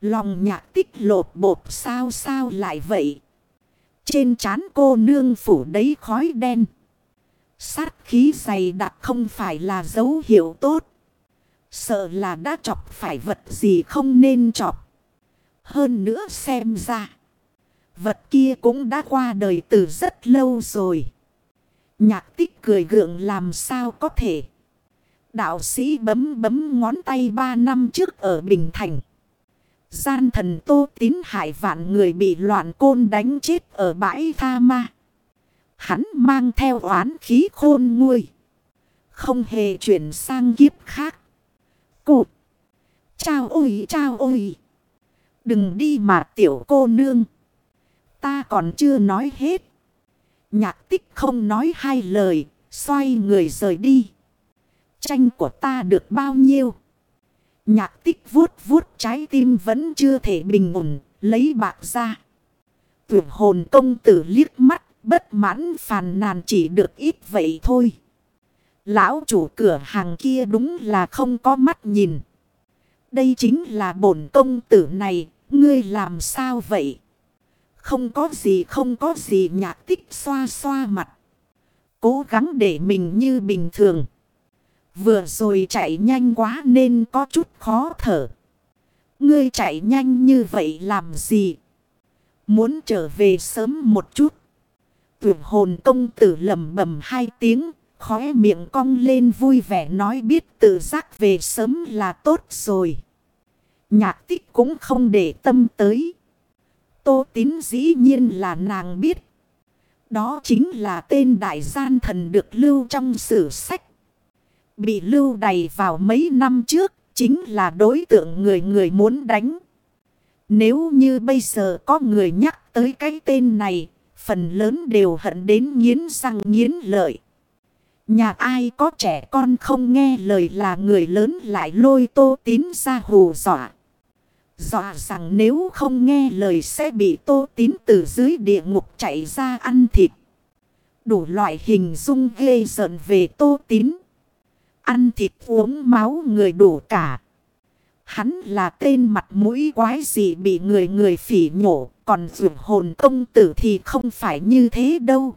Lòng nhạc tích lột bột sao sao lại vậy? Trên trán cô nương phủ đấy khói đen. Sát khí dày đặc không phải là dấu hiệu tốt. Sợ là đã chọc phải vật gì không nên chọc. Hơn nữa xem ra. Vật kia cũng đã qua đời từ rất lâu rồi. Nhạc tích cười gượng làm sao có thể. Đạo sĩ bấm bấm ngón tay ba năm trước ở Bình Thành. Gian thần tô tín hại vạn người bị loạn côn đánh chết ở bãi tha ma. Hắn mang theo oán khí khôn nguôi. Không hề chuyển sang kiếp khác. Cụt. Chào ôi chào ôi. Đừng đi mà, tiểu cô nương. Ta còn chưa nói hết. Nhạc tích không nói hai lời. Xoay người rời đi. Tranh của ta được bao nhiêu? Nhạc tích vuốt vuốt trái tim vẫn chưa thể bình ổn. Lấy bạc ra. Tuyệt hồn công tử liếc mắt. Bất mãn phàn nàn chỉ được ít vậy thôi. Lão chủ cửa hàng kia đúng là không có mắt nhìn. Đây chính là bổn công tử này. Ngươi làm sao vậy? Không có gì, không có gì, nhạc tích xoa xoa mặt. Cố gắng để mình như bình thường. Vừa rồi chạy nhanh quá nên có chút khó thở. Ngươi chạy nhanh như vậy làm gì? Muốn trở về sớm một chút. Tuyệt hồn công tử lầm bầm hai tiếng. Khóe miệng cong lên vui vẻ nói biết tự giác về sớm là tốt rồi. Nhạc tích cũng không để tâm tới. Tô tín dĩ nhiên là nàng biết. Đó chính là tên đại gian thần được lưu trong sử sách. Bị lưu đầy vào mấy năm trước, chính là đối tượng người người muốn đánh. Nếu như bây giờ có người nhắc tới cái tên này, phần lớn đều hận đến nghiến răng nghiến lợi. Nhà ai có trẻ con không nghe lời là người lớn lại lôi tô tín ra hù dọa. Dọa rằng nếu không nghe lời sẽ bị tô tín từ dưới địa ngục chạy ra ăn thịt. Đủ loại hình dung ghê giận về tô tín. Ăn thịt uống máu người đủ cả. Hắn là tên mặt mũi quái gì bị người người phỉ nhổ. Còn vượt hồn công tử thì không phải như thế đâu.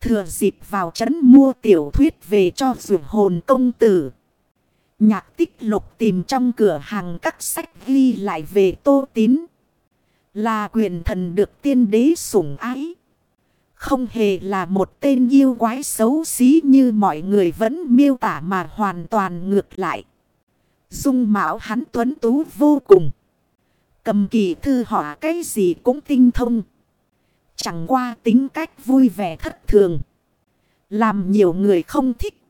Thừa dịp vào trấn mua tiểu thuyết về cho vượt hồn công tử. Nhạc tích lục tìm trong cửa hàng các sách ghi lại về tô tín. Là quyền thần được tiên đế sủng ái. Không hề là một tên yêu quái xấu xí như mọi người vẫn miêu tả mà hoàn toàn ngược lại. Dung mạo hắn tuấn tú vô cùng. Cầm kỳ thư họa cái gì cũng tinh thông. Chẳng qua tính cách vui vẻ thất thường. Làm nhiều người không thích.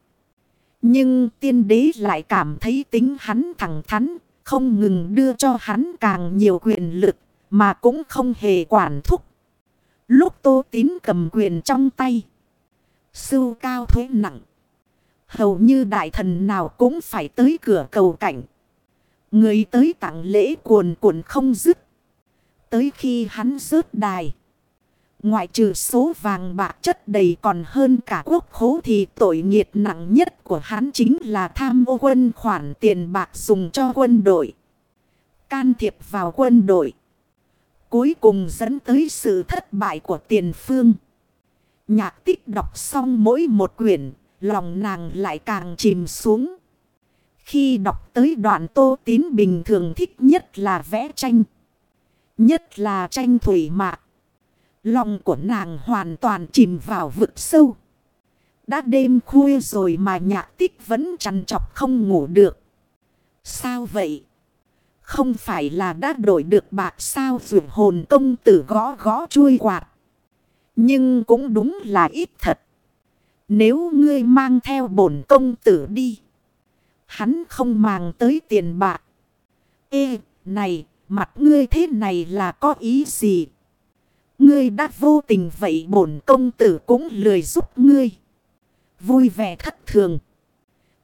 Nhưng tiên đế lại cảm thấy tính hắn thẳng thắn, không ngừng đưa cho hắn càng nhiều quyền lực, mà cũng không hề quản thúc. Lúc tô tín cầm quyền trong tay, sưu cao thuế nặng. Hầu như đại thần nào cũng phải tới cửa cầu cảnh. Người tới tặng lễ cuồn cuộn không dứt. Tới khi hắn rớt đài. Ngoại trừ số vàng bạc chất đầy còn hơn cả quốc khố thì tội nghiệt nặng nhất của hắn chính là tham ô quân khoản tiền bạc dùng cho quân đội. Can thiệp vào quân đội. Cuối cùng dẫn tới sự thất bại của tiền phương. Nhạc tích đọc xong mỗi một quyển, lòng nàng lại càng chìm xuống. Khi đọc tới đoạn tô tín bình thường thích nhất là vẽ tranh. Nhất là tranh thủy mạc. Lòng của nàng hoàn toàn chìm vào vực sâu. Đã đêm khuya rồi mà nhạc tích vẫn chăn chọc không ngủ được. Sao vậy? Không phải là đã đổi được bạc sao vượt hồn công tử gõ gõ chui quạt. Nhưng cũng đúng là ít thật. Nếu ngươi mang theo bổn công tử đi. Hắn không mang tới tiền bạc. Ê, này, mặt ngươi thế này là có ý gì? Ngươi đã vô tình vậy bổn công tử cũng lười giúp ngươi. Vui vẻ thất thường.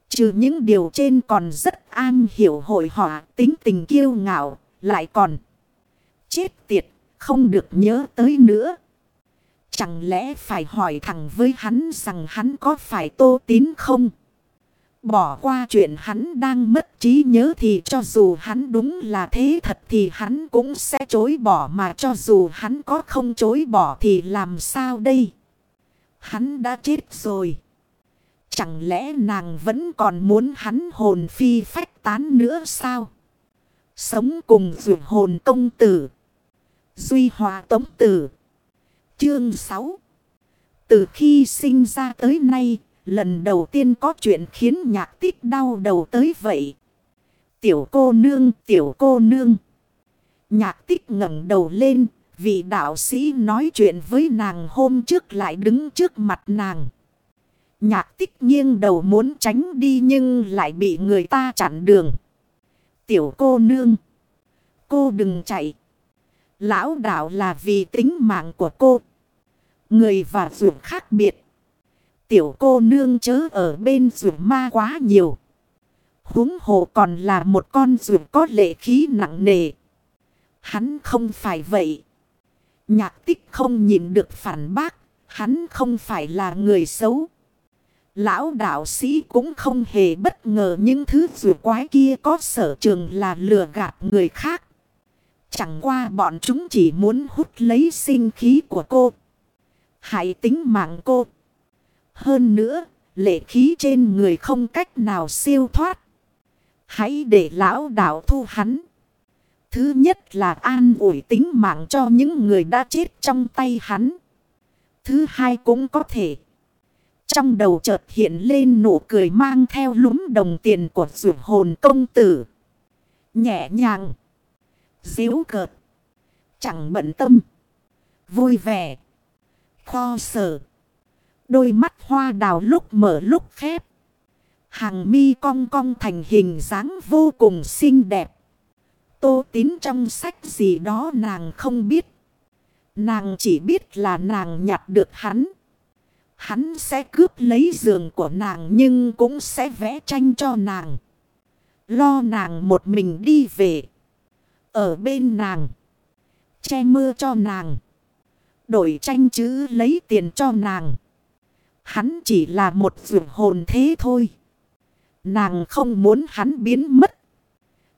Trừ những điều trên còn rất an hiểu hội họa tính tình kiêu ngạo, lại còn. Chết tiệt, không được nhớ tới nữa. Chẳng lẽ phải hỏi thẳng với hắn rằng hắn có phải tô tín không? Bỏ qua chuyện hắn đang mất trí nhớ thì cho dù hắn đúng là thế thật thì hắn cũng sẽ chối bỏ mà cho dù hắn có không chối bỏ thì làm sao đây? Hắn đã chết rồi. Chẳng lẽ nàng vẫn còn muốn hắn hồn phi phách tán nữa sao? Sống cùng vượt hồn công tử. Duy hòa tống tử. Chương 6 Từ khi sinh ra tới nay, lần đầu tiên có chuyện khiến nhạc tích đau đầu tới vậy. Tiểu cô nương, tiểu cô nương. Nhạc tích ngẩng đầu lên, vị đạo sĩ nói chuyện với nàng hôm trước lại đứng trước mặt nàng. Nhạc tích nghiêng đầu muốn tránh đi nhưng lại bị người ta chặn đường. Tiểu cô nương. Cô đừng chạy. Lão đạo là vì tính mạng của cô. Người và ruột khác biệt. Tiểu cô nương chớ ở bên ruột ma quá nhiều. huống hồ còn là một con ruột có lệ khí nặng nề. Hắn không phải vậy. Nhạc tích không nhìn được phản bác. Hắn không phải là người xấu. Lão đạo sĩ cũng không hề bất ngờ những thứ rùa quái kia có sở trường là lừa gạt người khác. Chẳng qua bọn chúng chỉ muốn hút lấy sinh khí của cô. Hãy tính mạng cô. Hơn nữa, lệ khí trên người không cách nào siêu thoát. Hãy để lão đạo thu hắn. Thứ nhất là an ủi tính mạng cho những người đã chết trong tay hắn. Thứ hai cũng có thể. Trong đầu chợt hiện lên nụ cười mang theo lúm đồng tiền của rượu hồn công tử. Nhẹ nhàng. Diếu cợt. Chẳng bận tâm. Vui vẻ. Kho sở. Đôi mắt hoa đào lúc mở lúc khép. Hàng mi cong cong thành hình dáng vô cùng xinh đẹp. Tô tín trong sách gì đó nàng không biết. Nàng chỉ biết là nàng nhặt được hắn. Hắn sẽ cướp lấy giường của nàng nhưng cũng sẽ vẽ tranh cho nàng. Lo nàng một mình đi về. Ở bên nàng. Che mưa cho nàng. Đổi tranh chữ lấy tiền cho nàng. Hắn chỉ là một vượt hồn thế thôi. Nàng không muốn hắn biến mất.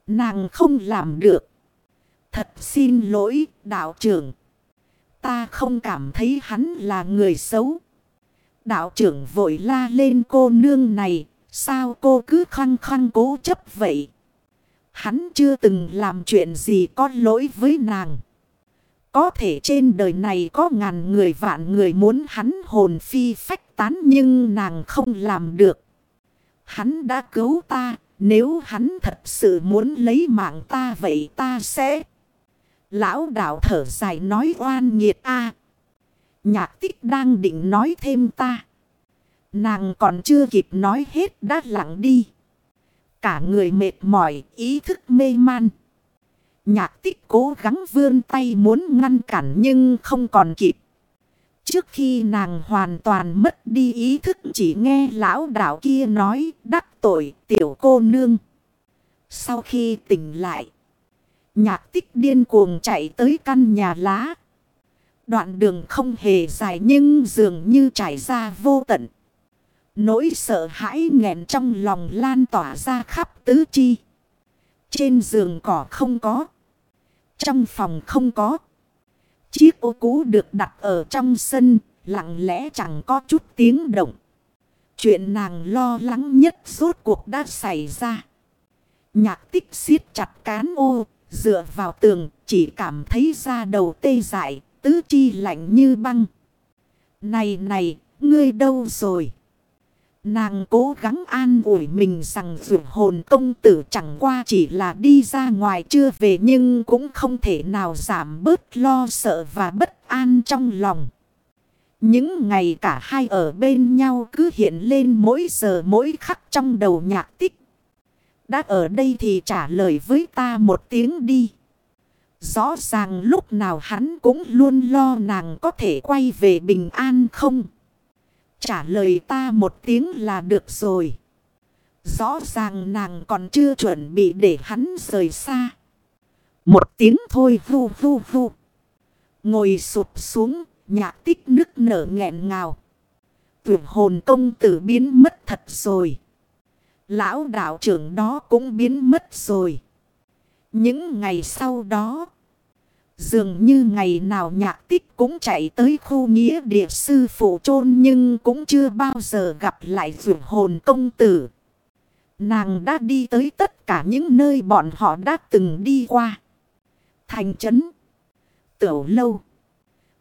Nàng không làm được. Thật xin lỗi, đạo trưởng. Ta không cảm thấy hắn là người xấu. Đạo trưởng vội la lên, cô nương này. Sao cô cứ khăng khăng cố chấp vậy? Hắn chưa từng làm chuyện gì có lỗi với nàng. Có thể trên đời này có ngàn người vạn người muốn hắn hồn phi phách tán nhưng nàng không làm được. Hắn đã cứu ta, nếu hắn thật sự muốn lấy mạng ta vậy ta sẽ... Lão đạo thở dài nói oan nghiệt a Nhạc tích đang định nói thêm ta. Nàng còn chưa kịp nói hết đã lặng đi. Cả người mệt mỏi, ý thức mê man. Nhạc tích cố gắng vươn tay muốn ngăn cản nhưng không còn kịp. Trước khi nàng hoàn toàn mất đi ý thức chỉ nghe lão đạo kia nói đắc tội tiểu cô nương. Sau khi tỉnh lại, nhạc tích điên cuồng chạy tới căn nhà lá. Đoạn đường không hề dài nhưng dường như trải ra vô tận. Nỗi sợ hãi nghẹn trong lòng lan tỏa ra khắp tứ chi. Trên giường cỏ không có. Trong phòng không có. Chiếc ô cũ được đặt ở trong sân, lặng lẽ chẳng có chút tiếng động. Chuyện nàng lo lắng nhất rốt cuộc đã xảy ra. Nhạc tích siết chặt cán ô, dựa vào tường, chỉ cảm thấy da đầu tê dại, tứ chi lạnh như băng. Này này, ngươi đâu rồi? Nàng cố gắng an ủi mình rằng dù hồn công tử chẳng qua chỉ là đi ra ngoài chưa về nhưng cũng không thể nào giảm bớt lo sợ và bất an trong lòng. Những ngày cả hai ở bên nhau cứ hiện lên mỗi giờ mỗi khắc trong đầu nhạc tích. Đã ở đây thì trả lời với ta một tiếng đi. Rõ ràng lúc nào hắn cũng luôn lo nàng có thể quay về bình an không. Trả lời ta một tiếng là được rồi. Rõ ràng nàng còn chưa chuẩn bị để hắn rời xa. Một tiếng thôi vu vu vu Ngồi sụp xuống, nhạc tích nức nở nghẹn ngào. Tuyệt hồn công tử biến mất thật rồi. Lão đạo trưởng đó cũng biến mất rồi. Những ngày sau đó. Dường như ngày nào nhạc tích cũng chạy tới khu nghĩa địa sư phụ chôn nhưng cũng chưa bao giờ gặp lại vượt hồn công tử. Nàng đã đi tới tất cả những nơi bọn họ đã từng đi qua. Thành trấn, tiểu lâu,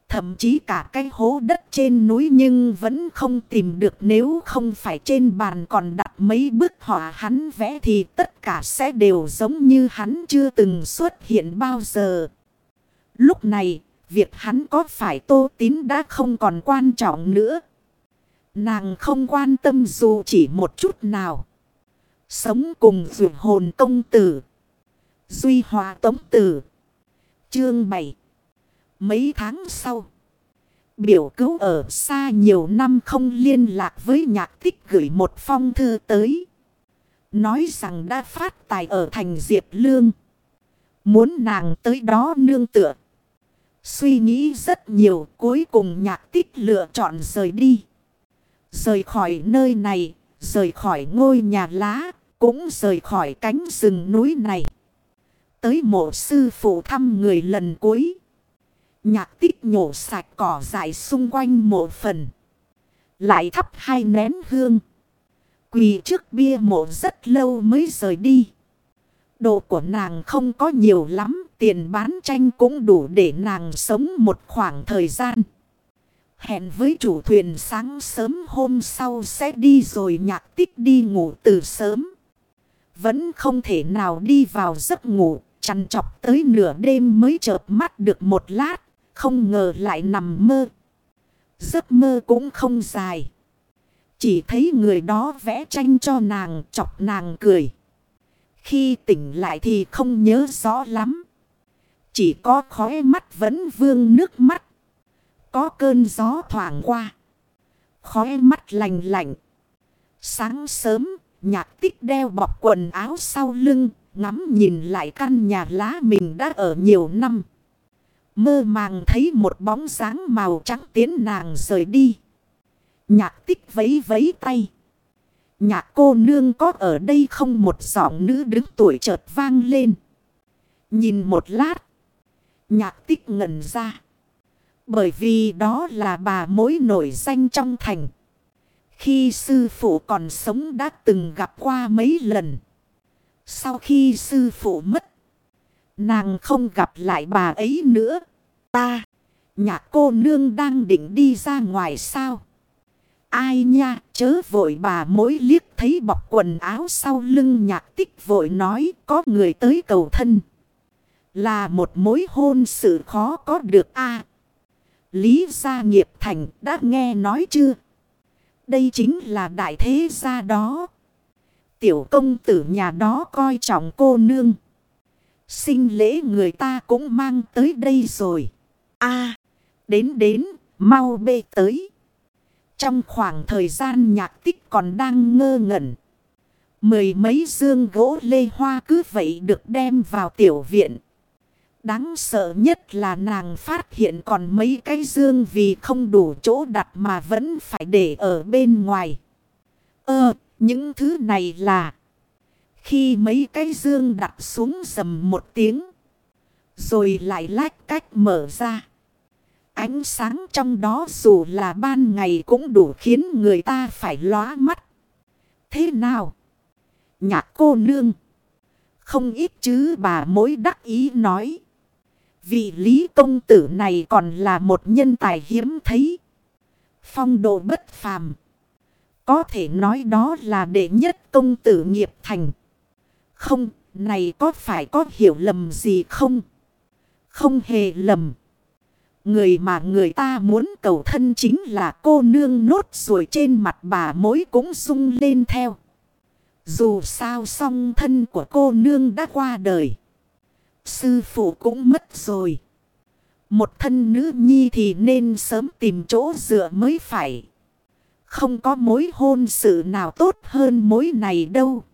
thậm chí cả cái hố đất trên núi nhưng vẫn không tìm được nếu không phải trên bàn còn đặt mấy bức họa hắn vẽ thì tất cả sẽ đều giống như hắn chưa từng xuất hiện bao giờ. Lúc này, việc hắn có phải tô tín đã không còn quan trọng nữa. Nàng không quan tâm dù chỉ một chút nào. Sống cùng vượt hồn công tử. Duy hòa tống tử. Chương 7 Mấy tháng sau. Biểu cứu ở xa nhiều năm không liên lạc với nhạc tích gửi một phong thư tới. Nói rằng đã phát tài ở thành Diệp Lương. Muốn nàng tới đó nương tựa. Suy nghĩ rất nhiều cuối cùng nhạc tích lựa chọn rời đi. Rời khỏi nơi này, rời khỏi ngôi nhà lá, cũng rời khỏi cánh rừng núi này. Tới mộ sư phụ thăm người lần cuối. Nhạc tích nhổ sạch cỏ dại xung quanh mộ phần. Lại thắp hai nén hương. Quỳ trước bia mộ rất lâu mới rời đi. Đồ của nàng không có nhiều lắm. Tiền bán tranh cũng đủ để nàng sống một khoảng thời gian. Hẹn với chủ thuyền sáng sớm hôm sau sẽ đi rồi nhạc tích đi ngủ từ sớm. Vẫn không thể nào đi vào giấc ngủ, chăn chọc tới nửa đêm mới chợp mắt được một lát, không ngờ lại nằm mơ. Giấc mơ cũng không dài. Chỉ thấy người đó vẽ tranh cho nàng, chọc nàng cười. Khi tỉnh lại thì không nhớ rõ lắm. Chỉ có khói mắt vẫn vương nước mắt. Có cơn gió thoảng qua. Khói mắt lành lạnh. Sáng sớm, nhạc tích đeo bọc quần áo sau lưng, ngắm nhìn lại căn nhà lá mình đã ở nhiều năm. Mơ màng thấy một bóng dáng màu trắng tiến nàng rời đi. Nhạc tích vấy vấy tay. Nhạc cô nương có ở đây không một giọng nữ đứng tuổi chợt vang lên. Nhìn một lát. Nhạc tích ngẩn ra. Bởi vì đó là bà mối nổi danh trong thành. Khi sư phụ còn sống đã từng gặp qua mấy lần. Sau khi sư phụ mất. Nàng không gặp lại bà ấy nữa. Ta. Nhạc cô nương đang định đi ra ngoài sao. Ai nha, chớ vội bà mối liếc thấy bọc quần áo sau lưng nhạc tích vội nói có người tới cầu thân. Là một mối hôn sự khó có được a Lý gia nghiệp thành đã nghe nói chưa? Đây chính là đại thế gia đó. Tiểu công tử nhà đó coi trọng cô nương. Sinh lễ người ta cũng mang tới đây rồi. a đến đến, mau bê tới. Trong khoảng thời gian nhạc tích còn đang ngơ ngẩn. Mười mấy dương gỗ lê hoa cứ vậy được đem vào tiểu viện. Đáng sợ nhất là nàng phát hiện còn mấy cái dương vì không đủ chỗ đặt mà vẫn phải để ở bên ngoài. Ơ, những thứ này là... Khi mấy cái dương đặt xuống dầm một tiếng. Rồi lại lách cách mở ra. Ánh sáng trong đó dù là ban ngày cũng đủ khiến người ta phải lóa mắt. Thế nào? Nhạc cô nương. Không ít chứ bà mối đắc ý nói. Vị lý công tử này còn là một nhân tài hiếm thấy. Phong độ bất phàm. Có thể nói đó là đệ nhất công tử nghiệp thành. Không, này có phải có hiểu lầm gì không? Không hề lầm. Người mà người ta muốn cầu thân chính là cô nương nốt rồi trên mặt bà mối cũng sung lên theo. Dù sao song thân của cô nương đã qua đời. Sư phụ cũng mất rồi. Một thân nữ nhi thì nên sớm tìm chỗ dựa mới phải. Không có mối hôn sự nào tốt hơn mối này đâu.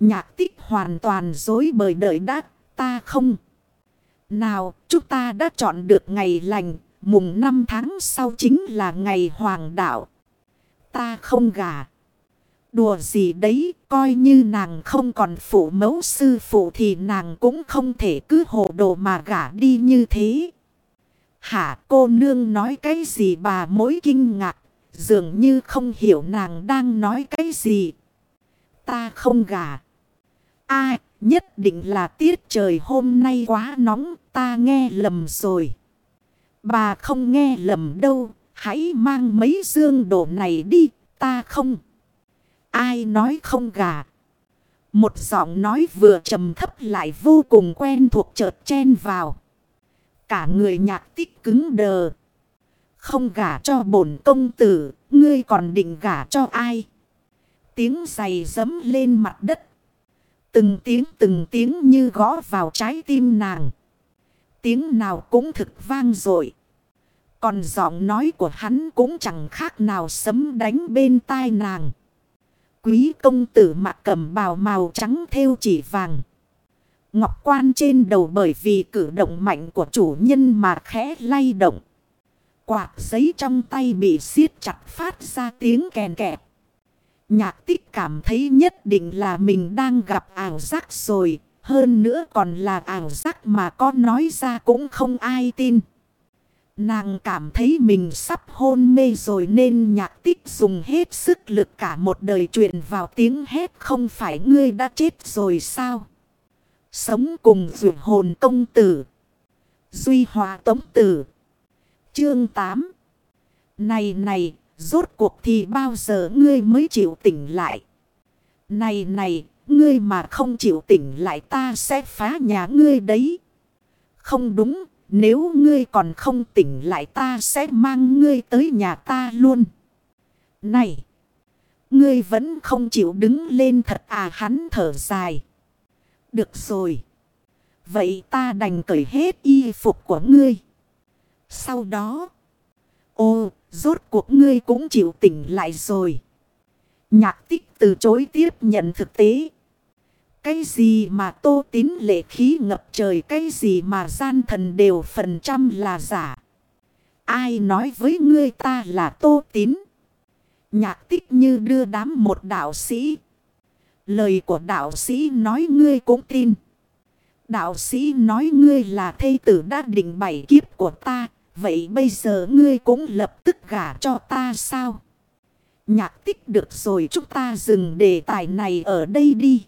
Nhạc tích hoàn toàn dối bởi đợi đã, ta không. Nào, chúng ta đã chọn được ngày lành, mùng 5 tháng sau chính là ngày hoàng đạo. Ta không gả. Đùa gì đấy, coi như nàng không còn phụ mẫu sư phụ thì nàng cũng không thể cứ hộ đồ mà gả đi như thế. Hả cô nương nói cái gì bà mối kinh ngạc, dường như không hiểu nàng đang nói cái gì. Ta không gả. Ai, nhất định là tiết trời hôm nay quá nóng, ta nghe lầm rồi. Bà không nghe lầm đâu, hãy mang mấy dương đồ này đi, ta không. Ai nói không gà. Một giọng nói vừa trầm thấp lại vô cùng quen thuộc chợt chen vào. Cả người nhạc tích cứng đờ. Không gả cho bổn công tử, ngươi còn định gả cho ai? Tiếng giày dấm lên mặt đất. Từng tiếng từng tiếng như gõ vào trái tim nàng. Tiếng nào cũng thực vang dội Còn giọng nói của hắn cũng chẳng khác nào sấm đánh bên tai nàng. Quý công tử mặc cẩm bào màu trắng theo chỉ vàng. Ngọc quan trên đầu bởi vì cử động mạnh của chủ nhân mà khẽ lay động. Quạt giấy trong tay bị siết chặt phát ra tiếng kèn kẹp. Nhạc tích cảm thấy nhất định là mình đang gặp ảo giác rồi. Hơn nữa còn là ảo giác mà có nói ra cũng không ai tin. Nàng cảm thấy mình sắp hôn mê rồi nên nhạc tích dùng hết sức lực cả một đời truyền vào tiếng hét không phải ngươi đã chết rồi sao? Sống cùng vượt hồn công tử. Duy hòa tống tử. Chương 8 Này này, rốt cuộc thì bao giờ ngươi mới chịu tỉnh lại? Này này, ngươi mà không chịu tỉnh lại ta sẽ phá nhà ngươi đấy. Không đúng, nếu ngươi còn không tỉnh lại ta sẽ mang ngươi tới nhà ta luôn. Này! Ngươi vẫn không chịu đứng lên thật à hắn thở dài. Được rồi. Vậy ta đành cởi hết y phục của ngươi. Sau đó. Ô, rốt cuộc ngươi cũng chịu tỉnh lại rồi. Nhạc tích từ chối tiếp nhận thực tế. Cái gì mà tô tín lệ khí ngập trời, Cái gì mà gian thần đều phần trăm là giả? Ai nói với ngươi ta là tô tín? Nhạc tích như đưa đám một đạo sĩ. Lời của đạo sĩ nói ngươi cũng tin. Đạo sĩ nói ngươi là thây tử đã định bảy kiếp của ta, Vậy bây giờ ngươi cũng lập tức gả cho ta sao? Nhạc tích được rồi, chúng ta dừng đề tài này ở đây đi.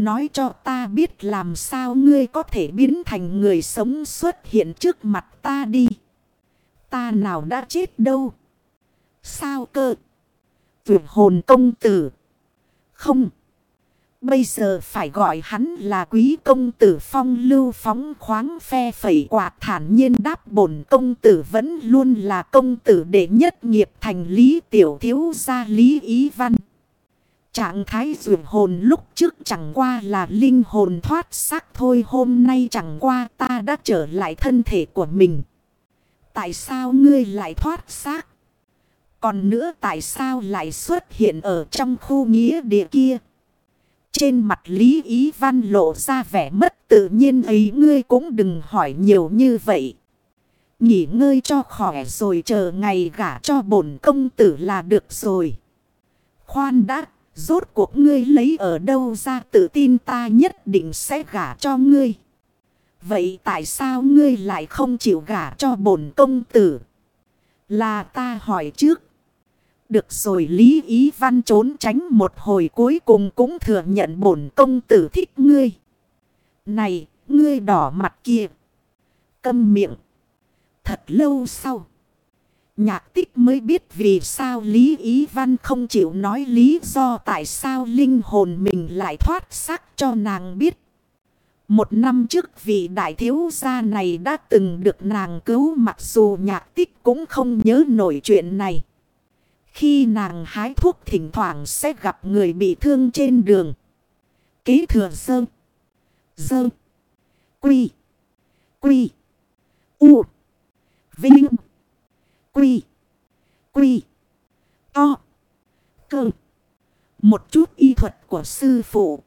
Nói cho ta biết làm sao ngươi có thể biến thành người sống xuất hiện trước mặt ta đi. Ta nào đã chết đâu. Sao cơ? Vượt hồn công tử. Không. Bây giờ phải gọi hắn là quý công tử phong lưu phóng khoáng phe phẩy quạt thản nhiên đáp bổn công tử vẫn luôn là công tử đệ nhất nghiệp thành lý tiểu thiếu gia lý ý văn. Trạng thái dụ hồn lúc trước chẳng qua là linh hồn thoát xác thôi, hôm nay chẳng qua ta đã trở lại thân thể của mình. Tại sao ngươi lại thoát xác? Còn nữa tại sao lại xuất hiện ở trong khu nghĩa địa kia? Trên mặt Lý Ý Văn lộ ra vẻ mất tự nhiên ấy, ngươi cũng đừng hỏi nhiều như vậy. Nghỉ ngơi cho khỏe rồi chờ ngày gả cho bổn công tử là được rồi. Khoan đã Rốt cuộc ngươi lấy ở đâu ra tự tin ta nhất định sẽ gả cho ngươi. Vậy tại sao ngươi lại không chịu gả cho bổn công tử? Là ta hỏi trước. Được rồi Lý Ý Văn trốn tránh một hồi cuối cùng cũng thừa nhận bổn công tử thích ngươi. Này, ngươi đỏ mặt kia. Câm miệng. Thật lâu sau. Nhạc tích mới biết vì sao Lý Ý Văn không chịu nói lý do tại sao linh hồn mình lại thoát xác cho nàng biết. Một năm trước vị đại thiếu gia này đã từng được nàng cứu mặc dù nhạc tích cũng không nhớ nổi chuyện này. Khi nàng hái thuốc thỉnh thoảng sẽ gặp người bị thương trên đường. Kế thừa sơ. Sơ. Quy. Quy. U. Vinh. Quy. Quy. To. Cơ. Một chút y thuật của sư phụ.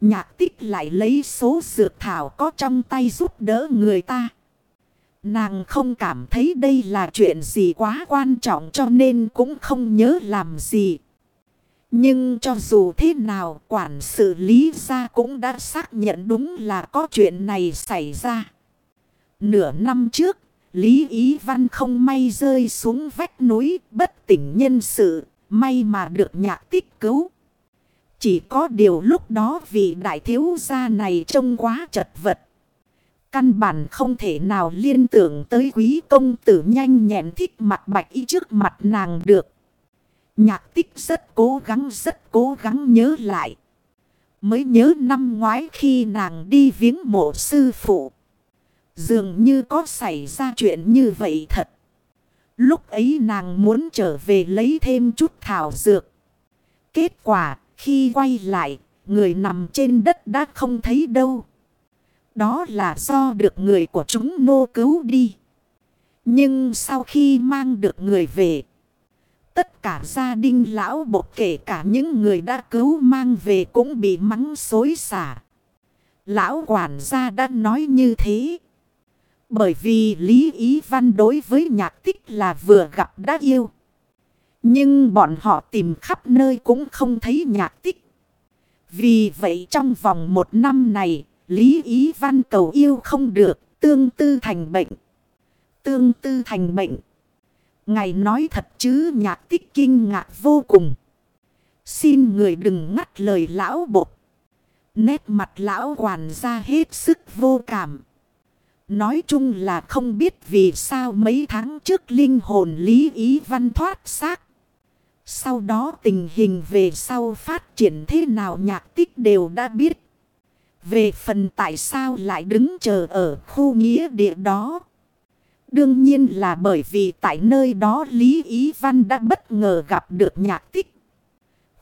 Nhạc tích lại lấy số dược thảo có trong tay giúp đỡ người ta. Nàng không cảm thấy đây là chuyện gì quá quan trọng cho nên cũng không nhớ làm gì. Nhưng cho dù thế nào quản sự lý ra cũng đã xác nhận đúng là có chuyện này xảy ra. Nửa năm trước, Lý Ý Văn không may rơi xuống vách núi bất tỉnh nhân sự, may mà được nhạc tích cứu. Chỉ có điều lúc đó vị đại thiếu gia này trông quá chật vật. Căn bản không thể nào liên tưởng tới quý công tử nhanh nhẹn thích mặt bạch y trước mặt nàng được. Nhạc tích rất cố gắng rất cố gắng nhớ lại. Mới nhớ năm ngoái khi nàng đi viếng mộ sư phụ. Dường như có xảy ra chuyện như vậy thật. Lúc ấy nàng muốn trở về lấy thêm chút thảo dược. Kết quả, khi quay lại, người nằm trên đất đã không thấy đâu. Đó là do được người của chúng nô cứu đi. Nhưng sau khi mang được người về. Tất cả gia đình lão bộ kể cả những người đã cứu mang về cũng bị mắng xối xả. Lão quản gia đã nói như thế. Bởi vì Lý Ý Văn đối với nhạc tích là vừa gặp đã yêu. Nhưng bọn họ tìm khắp nơi cũng không thấy nhạc tích. Vì vậy trong vòng một năm này, Lý Ý Văn cầu yêu không được, tương tư thành bệnh. Tương tư thành bệnh. Ngài nói thật chứ nhạc tích kinh ngạc vô cùng. Xin người đừng ngắt lời lão bột. Nét mặt lão quản ra hết sức vô cảm. Nói chung là không biết vì sao mấy tháng trước linh hồn lý ý văn thoát xác. Sau đó tình hình về sau phát triển thế nào nhạc tích đều đã biết. Về phần tại sao lại đứng chờ ở khu nghĩa địa đó. Đương nhiên là bởi vì tại nơi đó Lý Ý Văn đã bất ngờ gặp được nhạc tích.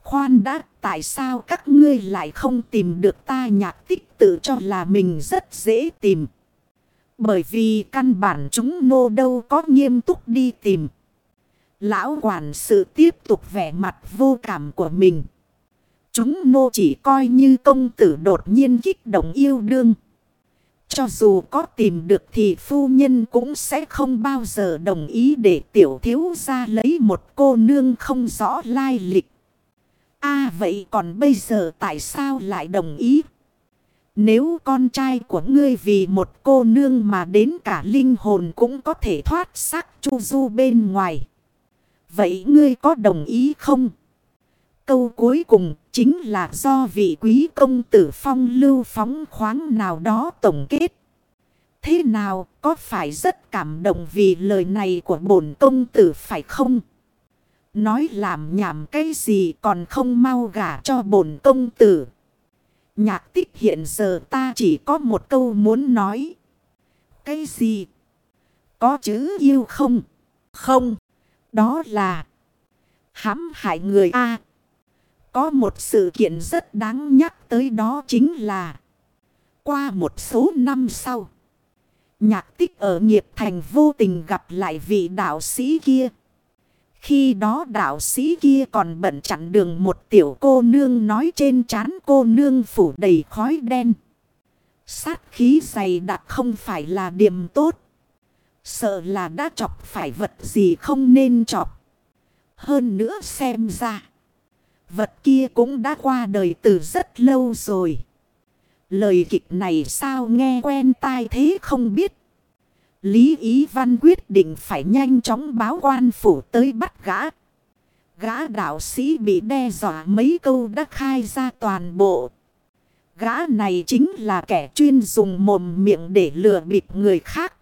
Khoan đã, tại sao các ngươi lại không tìm được ta nhạc tích tự cho là mình rất dễ tìm. Bởi vì căn bản chúng nô đâu có nghiêm túc đi tìm. Lão quản sự tiếp tục vẻ mặt vô cảm của mình. Chúng nô chỉ coi như công tử đột nhiên kích động yêu đương. Cho dù có tìm được thì phu nhân cũng sẽ không bao giờ đồng ý để tiểu thiếu ra lấy một cô nương không rõ lai lịch. a vậy còn bây giờ tại sao lại đồng ý? Nếu con trai của ngươi vì một cô nương mà đến cả linh hồn cũng có thể thoát xác chu du bên ngoài. Vậy ngươi có đồng ý không? Câu cuối cùng chính là do vị quý công tử phong lưu phóng khoáng nào đó tổng kết. Thế nào, có phải rất cảm động vì lời này của bổn công tử phải không? Nói làm nhảm cái gì còn không mau gả cho bổn công tử. Nhạc tích hiện giờ ta chỉ có một câu muốn nói. Cái gì? Có chữ yêu không? Không. Đó là hãm hại người A. có một sự kiện rất đáng nhắc tới đó chính là qua một số năm sau. Nhạc tích ở nghiệp thành vô tình gặp lại vị đạo sĩ kia. Khi đó đạo sĩ kia còn bận chặn đường một tiểu cô nương nói trên trán cô nương phủ đầy khói đen. Sát khí dày đặc không phải là điểm tốt. Sợ là đã chọc phải vật gì không nên chọc. Hơn nữa xem ra. Vật kia cũng đã qua đời từ rất lâu rồi. Lời kịch này sao nghe quen tai thế không biết. Lý Ý Văn quyết định phải nhanh chóng báo quan phủ tới bắt gã. Gã đạo sĩ bị đe dọa mấy câu đã khai ra toàn bộ. Gã này chính là kẻ chuyên dùng mồm miệng để lừa bịp người khác.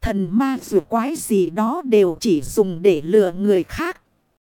Thần ma dù quái gì đó đều chỉ dùng để lừa người khác.